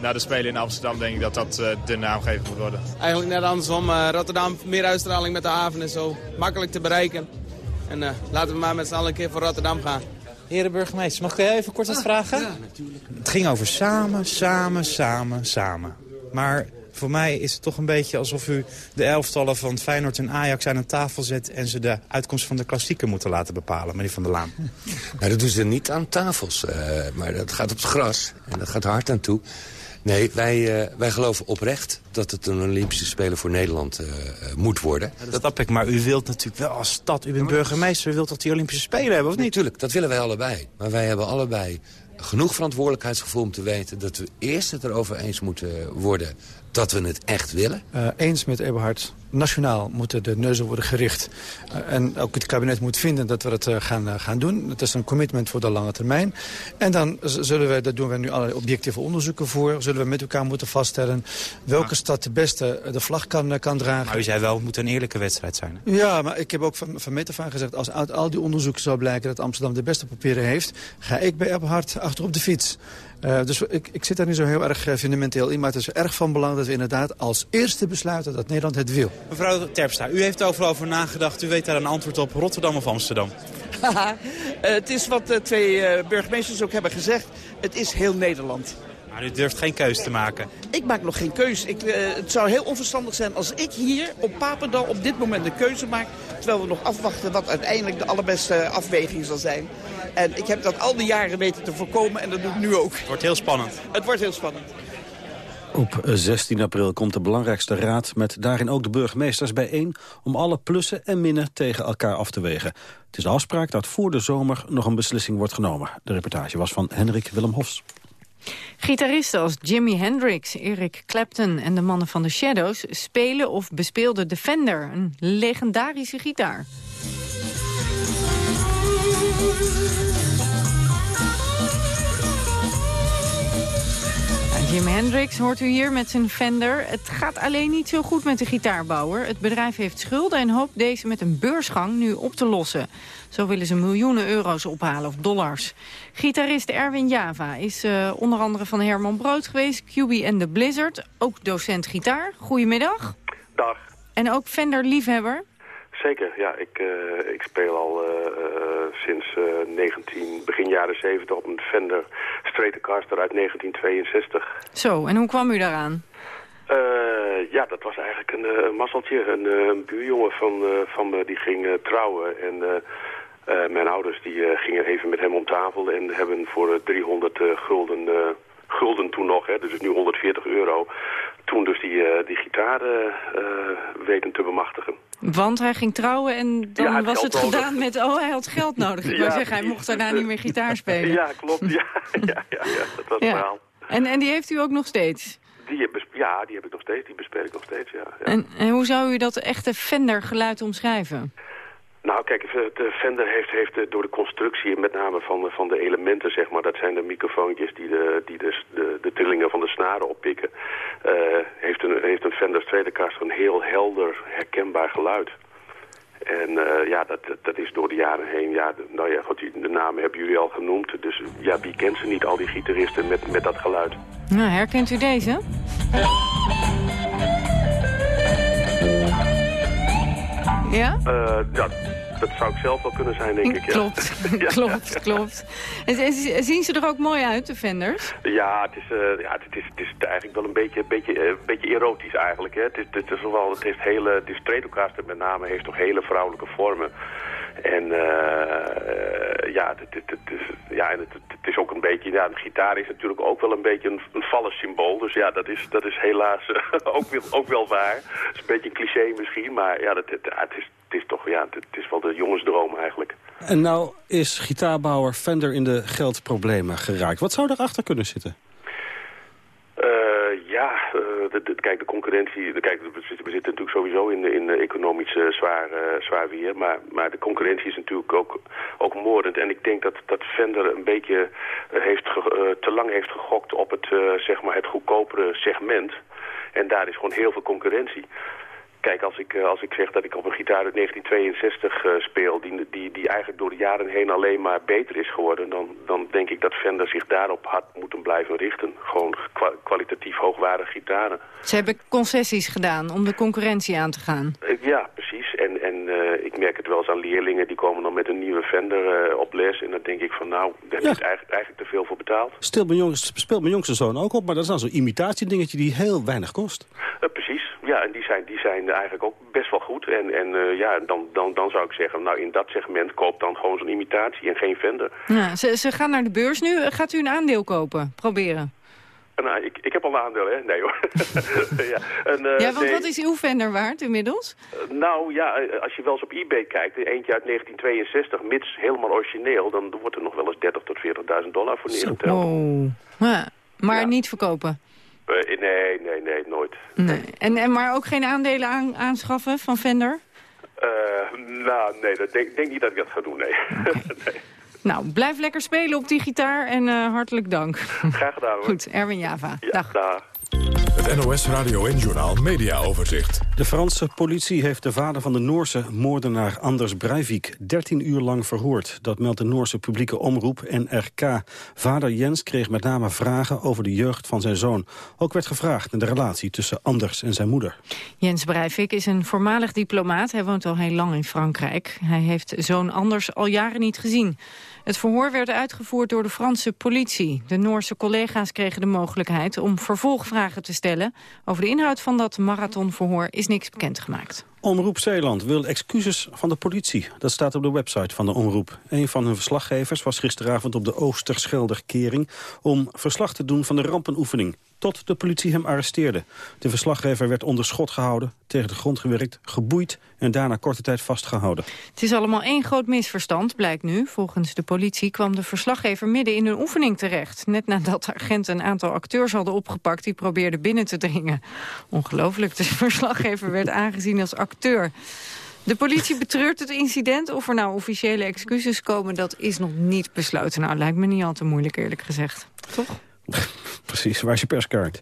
naar de Spelen in Amsterdam denk ik dat dat de naamgever moet worden. Eigenlijk net andersom. Rotterdam, meer uitstraling met de haven en zo. Makkelijk te bereiken. En laten we maar met z'n allen een keer voor Rotterdam gaan. Heren burgemeester, mag ik even kort wat vragen? Ja, natuurlijk. Het ging over samen, samen, samen, samen. Maar voor mij is het toch een beetje alsof u de elftallen van Feyenoord en Ajax aan een tafel zet... en ze de uitkomst van de klassieker moeten laten bepalen, meneer Van der Laan. Nou, dat doen ze niet aan tafels, uh, maar dat gaat op het gras en dat gaat hard aan toe. Nee, wij, uh, wij geloven oprecht dat het een Olympische Spelen voor Nederland uh, moet worden. Ja, dat snap ik, maar u wilt natuurlijk wel als stad, u bent burgemeester... u wilt dat die Olympische Spelen hebben, of niet? Natuurlijk, dat willen wij allebei. Maar wij hebben allebei genoeg verantwoordelijkheidsgevoel om te weten... dat we eerst het erover eens moeten worden dat we het echt willen. Uh, eens met Eberhard nationaal moeten de neuzen worden gericht. Uh, en ook het kabinet moet vinden dat we het uh, gaan, gaan doen. Het is een commitment voor de lange termijn. En dan zullen we, daar doen we nu allerlei objectieve onderzoeken voor... zullen we met elkaar moeten vaststellen welke stad de beste de vlag kan, kan dragen. Maar u zei wel, het moet een eerlijke wedstrijd zijn. Hè? Ja, maar ik heb ook van, van aan gezegd... als uit al die onderzoeken zou blijken dat Amsterdam de beste papieren heeft... ga ik bij Eberhard achter op de fiets. Uh, dus ik, ik zit daar niet zo heel erg fundamenteel in. Maar het is erg van belang dat we inderdaad als eerste besluiten dat Nederland het wil. Mevrouw Terpstra, u heeft overal over nagedacht. U weet daar een antwoord op. Rotterdam of Amsterdam? uh, het is wat de twee uh, burgemeesters ook hebben gezegd. Het is heel Nederland. Maar u durft geen keuze te maken? Ik maak nog geen keuze. Ik, uh, het zou heel onverstandig zijn als ik hier op Papendal op dit moment een keuze maak. Terwijl we nog afwachten wat uiteindelijk de allerbeste afweging zal zijn. En ik heb dat al die jaren weten te voorkomen en dat doe ik nu ook. Het wordt heel spannend. Het wordt heel spannend. Op 16 april komt de belangrijkste raad met daarin ook de burgemeesters bijeen... om alle plussen en minnen tegen elkaar af te wegen. Het is de afspraak dat voor de zomer nog een beslissing wordt genomen. De reportage was van Henrik Willem Hofs. Gitaristen als Jimi Hendrix, Eric Clapton en de mannen van de Shadows... spelen of bespeelden Defender, een legendarische gitaar. Jimi Hendrix hoort u hier met zijn Fender. Het gaat alleen niet zo goed met de gitaarbouwer. Het bedrijf heeft schulden en hoopt deze met een beursgang nu op te lossen. Zo willen ze miljoenen euro's ophalen of dollars. Gitarist Erwin Java is uh, onder andere van Herman Brood geweest, QB en de Blizzard. Ook docent gitaar. Goedemiddag. Dag. En ook Fender-liefhebber? Zeker, ja. Ik, uh, ik speel al uh, sinds 19, begin jaren 70 op een Fender Stratocaster uit 1962. Zo, en hoe kwam u daaraan? ja, dat was eigenlijk een, een mazzeltje. Een, een, buurjongen van, van me die ging trouwen en... mijn ouders die gingen even met hem om tafel en hebben voor 300 gulden gulden toen nog, hè, dus nu 140 euro. Toen dus die, uh, die gitaar uh, weten te bemachtigen. Want hij ging trouwen en dan was het gedaan met... oh, hij had geld nodig. Ik ja, zeggen, hij mocht daarna niet meer gitaar spelen. Ja, klopt. Ja, ja, ja, ja dat was het verhaal. En, en die heeft u ook nog steeds? Die heb, ja, die heb ik nog steeds. Die bespeel ik nog steeds, ja. ja. En, en hoe zou u dat echte Fender geluid omschrijven? Nou, kijk, de Fender heeft, heeft door de constructie, met name van, van de elementen, zeg maar, dat zijn de microfoontjes die de, die de, de, de trillingen van de snaren oppikken, uh, heeft, een, heeft een Fender Stratocaster een heel helder, herkenbaar geluid. En uh, ja, dat, dat is door de jaren heen, ja, de, nou ja, goed, de namen hebben jullie al genoemd. Dus ja, wie kent ze niet, al die gitaristen met, met dat geluid. Nou, herkent u deze? Ja? Uh, ja, dat zou ik zelf wel kunnen zijn, denk ik. Ja. Klopt, klopt, klopt. En, zien ze er ook mooi uit, de vendors? Ja, het is, uh, ja, het is, het is eigenlijk wel een beetje, beetje, uh, beetje erotisch eigenlijk. Hè. Het, is, het, is wel, het heeft hele, de Stratocaster met name heeft toch hele vrouwelijke vormen. En uh, ja, het, het, is, ja het, het, is ook een beetje, ja, de gitaar is natuurlijk ook wel een beetje een, een symbool. Dus ja, dat is, dat is helaas ook, wel, ook wel waar. Het is een beetje een cliché misschien, maar ja, het, het, is, het is toch, ja, het, is wel de jongensdroom eigenlijk. En nou is gitaarbouwer Fender in de geldproblemen geraakt. Wat zou erachter kunnen zitten? Uh, ja, uh, de, de, kijk, de concurrentie... De, kijk, we, zitten natuurlijk sowieso in, in economisch uh, zwaar, zwaar weer. Maar, maar de concurrentie is natuurlijk ook, ook moordend. En ik denk dat, dat Fender een beetje heeft te lang heeft gegokt op het, zeg maar het goedkopere segment. En daar is gewoon heel veel concurrentie. Kijk, als ik, als ik zeg dat ik op een gitaar uit 1962 uh, speel... Die, die, die eigenlijk door de jaren heen alleen maar beter is geworden... dan, dan denk ik dat Fender zich daarop had moeten blijven richten. Gewoon kwa kwalitatief hoogwaardige gitaren. Ze hebben concessies gedaan om de concurrentie aan te gaan. Uh, ja, precies. En, en uh, ik merk het wel eens aan leerlingen... die komen dan met een nieuwe Fender op les... en dan denk ik van nou, daar ja. is eigenlijk, eigenlijk te veel voor betaald. Stil mijn jongens, speelt mijn jongste zoon ook op... maar dat is dan zo'n imitatiedingetje die heel weinig kost. precies. Ja, en die zijn, die zijn eigenlijk ook best wel goed. En, en uh, ja, dan, dan, dan zou ik zeggen, nou in dat segment koop dan gewoon zo'n imitatie en geen Fender. Ja, ze, ze gaan naar de beurs nu. Gaat u een aandeel kopen? Proberen? Nou, ik, ik heb al een aandeel, hè? Nee hoor. ja, en, uh, ja, want nee. wat is uw Fender waard inmiddels? Uh, nou ja, als je wel eens op eBay kijkt, eentje uit 1962, mits helemaal origineel, dan wordt er nog wel eens 30 tot 40.000 dollar voor neergeteld. Oh. Ja, maar ja. niet verkopen? Uh, nee, nee, nee, nooit. Nee. En, en maar ook geen aandelen aan, aanschaffen van Fender? Uh, nou, nee, dat denk, denk niet dat ik dat ga doen, nee. Okay. nee. Nou, blijf lekker spelen op die gitaar en uh, hartelijk dank. Graag gedaan hoor. Goed, Erwin Java. Ja, dag. dag. Het NOS Radio en Journaal Media Overzicht. De Franse politie heeft de vader van de Noorse moordenaar Anders Breivik 13 uur lang verhoord. Dat meldt de Noorse publieke omroep NRK. Vader Jens kreeg met name vragen over de jeugd van zijn zoon. Ook werd gevraagd naar de relatie tussen Anders en zijn moeder. Jens Breivik is een voormalig diplomaat. Hij woont al heel lang in Frankrijk. Hij heeft zoon Anders al jaren niet gezien. Het verhoor werd uitgevoerd door de Franse politie. De Noorse collega's kregen de mogelijkheid om vervolgvragen te stellen. Over de inhoud van dat marathonverhoor is niks bekendgemaakt. Omroep Zeeland wil excuses van de politie. Dat staat op de website van de omroep. Een van hun verslaggevers was gisteravond op de Oosterschelder-kering... om verslag te doen van de rampenoefening tot de politie hem arresteerde. De verslaggever werd onder schot gehouden, tegen de grond gewerkt, geboeid en daarna korte tijd vastgehouden. Het is allemaal één groot misverstand, blijkt nu. Volgens de politie kwam de verslaggever midden in een oefening terecht. Net nadat de agenten een aantal acteurs hadden opgepakt die probeerden binnen te dringen. Ongelooflijk, de verslaggever werd aangezien als acteur. De politie betreurt het incident. Of er nou officiële excuses komen, dat is nog niet besloten. Nou, lijkt me niet al te moeilijk eerlijk gezegd. Toch? Precies, waar is je perskaart?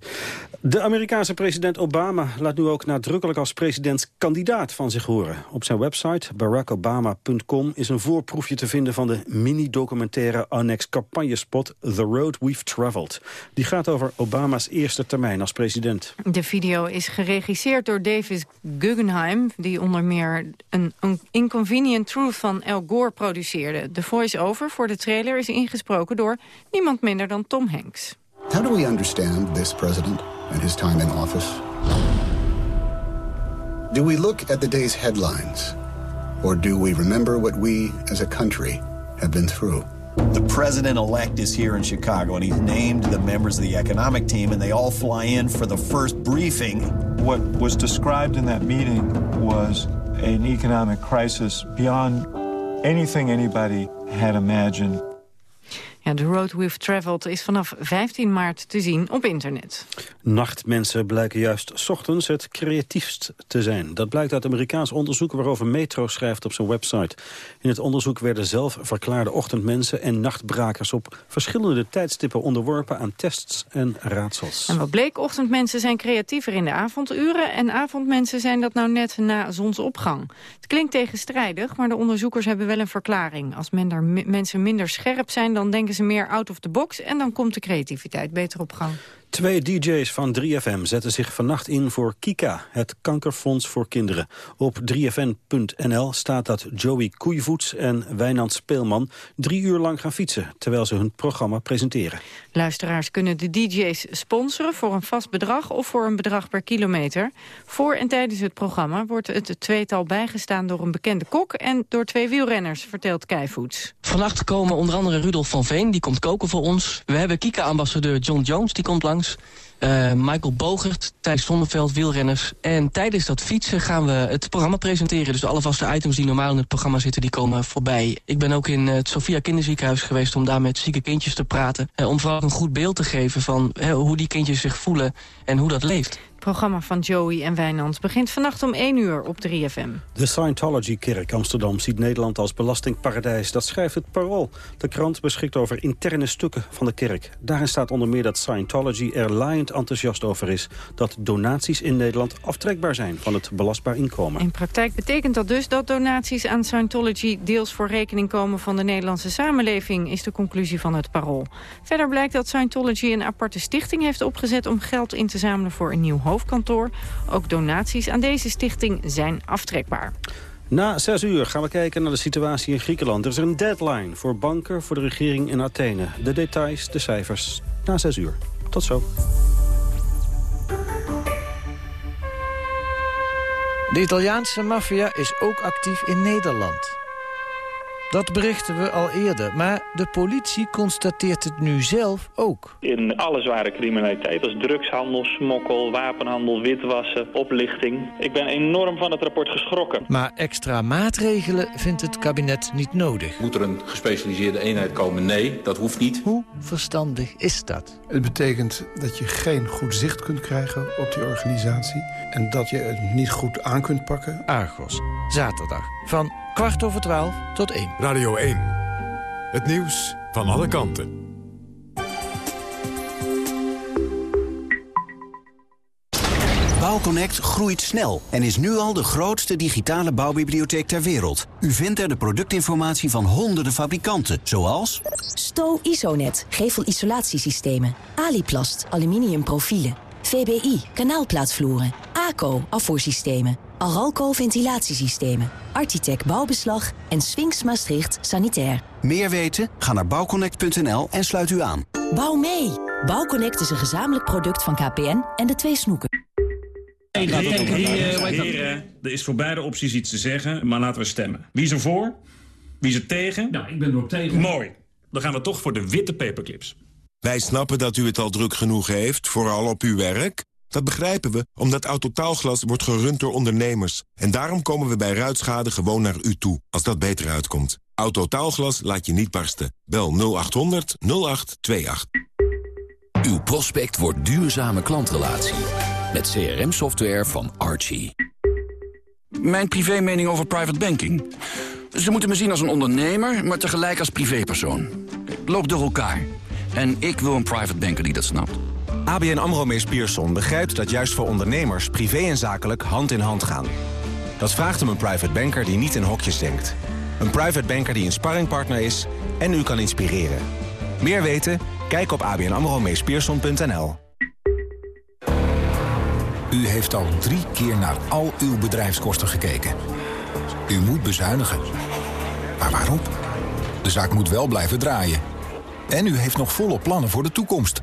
De Amerikaanse president Obama laat nu ook nadrukkelijk als presidentskandidaat van zich horen. Op zijn website barackobama.com is een voorproefje te vinden van de mini-documentaire annex campagnespot The Road We've Traveled. Die gaat over Obama's eerste termijn als president. De video is geregisseerd door Davis Guggenheim... die onder meer een, Inconvenient Truth van Al Gore produceerde. De voice-over voor de trailer is ingesproken door niemand minder dan Tom Hanks. How do we understand this president and his time in office? Do we look at the day's headlines? Or do we remember what we as a country have been through? The president-elect is here in Chicago, and he's named the members of the economic team, and they all fly in for the first briefing. What was described in that meeting was an economic crisis beyond anything anybody had imagined. Ja, The Road We've Traveled is vanaf 15 maart te zien op internet. Nachtmensen blijken juist 's ochtends het creatiefst te zijn. Dat blijkt uit Amerikaans onderzoek waarover Metro schrijft op zijn website. In het onderzoek werden zelf verklaarde ochtendmensen en nachtbrakers... op verschillende tijdstippen onderworpen aan tests en raadsels. En wat bleek, ochtendmensen zijn creatiever in de avonduren... en avondmensen zijn dat nou net na zonsopgang. Het klinkt tegenstrijdig, maar de onderzoekers hebben wel een verklaring. Als men daar mensen minder scherp zijn, dan denken ze meer out of the box... en dan komt de creativiteit beter op gang. Twee DJ's van 3FM zetten zich vannacht in voor Kika, het kankerfonds voor kinderen. Op 3fn.nl staat dat Joey Koeivoets en Wijnand Speelman drie uur lang gaan fietsen, terwijl ze hun programma presenteren. Luisteraars kunnen de DJ's sponsoren voor een vast bedrag of voor een bedrag per kilometer. Voor en tijdens het programma wordt het tweetal bijgestaan door een bekende kok en door twee wielrenners, vertelt Keivoets. Vannacht komen onder andere Rudolf van Veen, die komt koken voor ons. We hebben Kika-ambassadeur John Jones, die komt langs. Uh, Michael Bogert, Thijs Zonneveld, wielrenners. En tijdens dat fietsen gaan we het programma presenteren. Dus alle vaste items die normaal in het programma zitten, die komen voorbij. Ik ben ook in het Sophia Kinderziekenhuis geweest om daar met zieke kindjes te praten. Uh, om vooral een goed beeld te geven van hoe die kindjes zich voelen en hoe dat leeft. Het programma van Joey en Wijnand begint vannacht om 1 uur op 3FM. De Scientology-kerk Amsterdam ziet Nederland als belastingparadijs. Dat schrijft het Parool. De krant beschikt over interne stukken van de kerk. Daarin staat onder meer dat Scientology er laaiend enthousiast over is... dat donaties in Nederland aftrekbaar zijn van het belastbaar inkomen. In praktijk betekent dat dus dat donaties aan Scientology... deels voor rekening komen van de Nederlandse samenleving... is de conclusie van het Parool. Verder blijkt dat Scientology een aparte stichting heeft opgezet... om geld in te zamelen voor een nieuw hoofd hoofdkantoor. Ook donaties aan deze stichting zijn aftrekbaar. Na zes uur gaan we kijken naar de situatie in Griekenland. Er is een deadline voor banken, voor de regering in Athene. De details, de cijfers, na zes uur. Tot zo. De Italiaanse maffia is ook actief in Nederland. Dat berichten we al eerder, maar de politie constateert het nu zelf ook. In alle zware criminaliteit, als drugshandel, smokkel, wapenhandel, witwassen, oplichting. Ik ben enorm van het rapport geschrokken. Maar extra maatregelen vindt het kabinet niet nodig. Moet er een gespecialiseerde eenheid komen? Nee, dat hoeft niet. Hoe verstandig is dat? Het betekent dat je geen goed zicht kunt krijgen op die organisatie... en dat je het niet goed aan kunt pakken. Argos, zaterdag, van kwart over twaalf tot één. Radio 1. Het nieuws van alle kanten. Bouwconnect groeit snel en is nu al de grootste digitale bouwbibliotheek ter wereld. U vindt er de productinformatie van honderden fabrikanten, zoals... Sto Isonet, gevelisolatiesystemen. Aliplast, aluminium profielen. VBI, kanaalplaatvloeren. ACO, afvoersystemen. Aralco ventilatiesystemen, Architect bouwbeslag en Sphinx Maastricht sanitair. Meer weten? Ga naar bouwconnect.nl en sluit u aan. Bouw mee! Bouwconnect is een gezamenlijk product van KPN en de twee snoeken. Heren, er is voor beide opties iets te zeggen, maar laten we stemmen. Wie is er voor? Wie is er tegen? Nou, ik ben er ook tegen. Mooi. Dan gaan we toch voor de witte paperclips. Wij snappen dat u het al druk genoeg heeft, vooral op uw werk... Dat begrijpen we, omdat Autotaalglas wordt gerund door ondernemers. En daarom komen we bij ruitschade gewoon naar u toe, als dat beter uitkomt. Autotaalglas laat je niet barsten. Bel 0800 0828. Uw prospect wordt duurzame klantrelatie. Met CRM-software van Archie. Mijn privé mening over private banking. Ze moeten me zien als een ondernemer, maar tegelijk als privépersoon. Loop door elkaar. En ik wil een private banker die dat snapt. ABN AMRO Mees Pierson begrijpt dat juist voor ondernemers... privé en zakelijk hand in hand gaan. Dat vraagt om een private banker die niet in hokjes denkt. Een private banker die een sparringpartner is en u kan inspireren. Meer weten? Kijk op abnamromeespierson.nl. U heeft al drie keer naar al uw bedrijfskosten gekeken. U moet bezuinigen. Maar waarom? De zaak moet wel blijven draaien. En u heeft nog volle plannen voor de toekomst.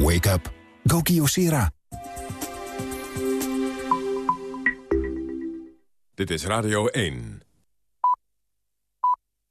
Wake up. Go Kyocera. Dit is Radio 1.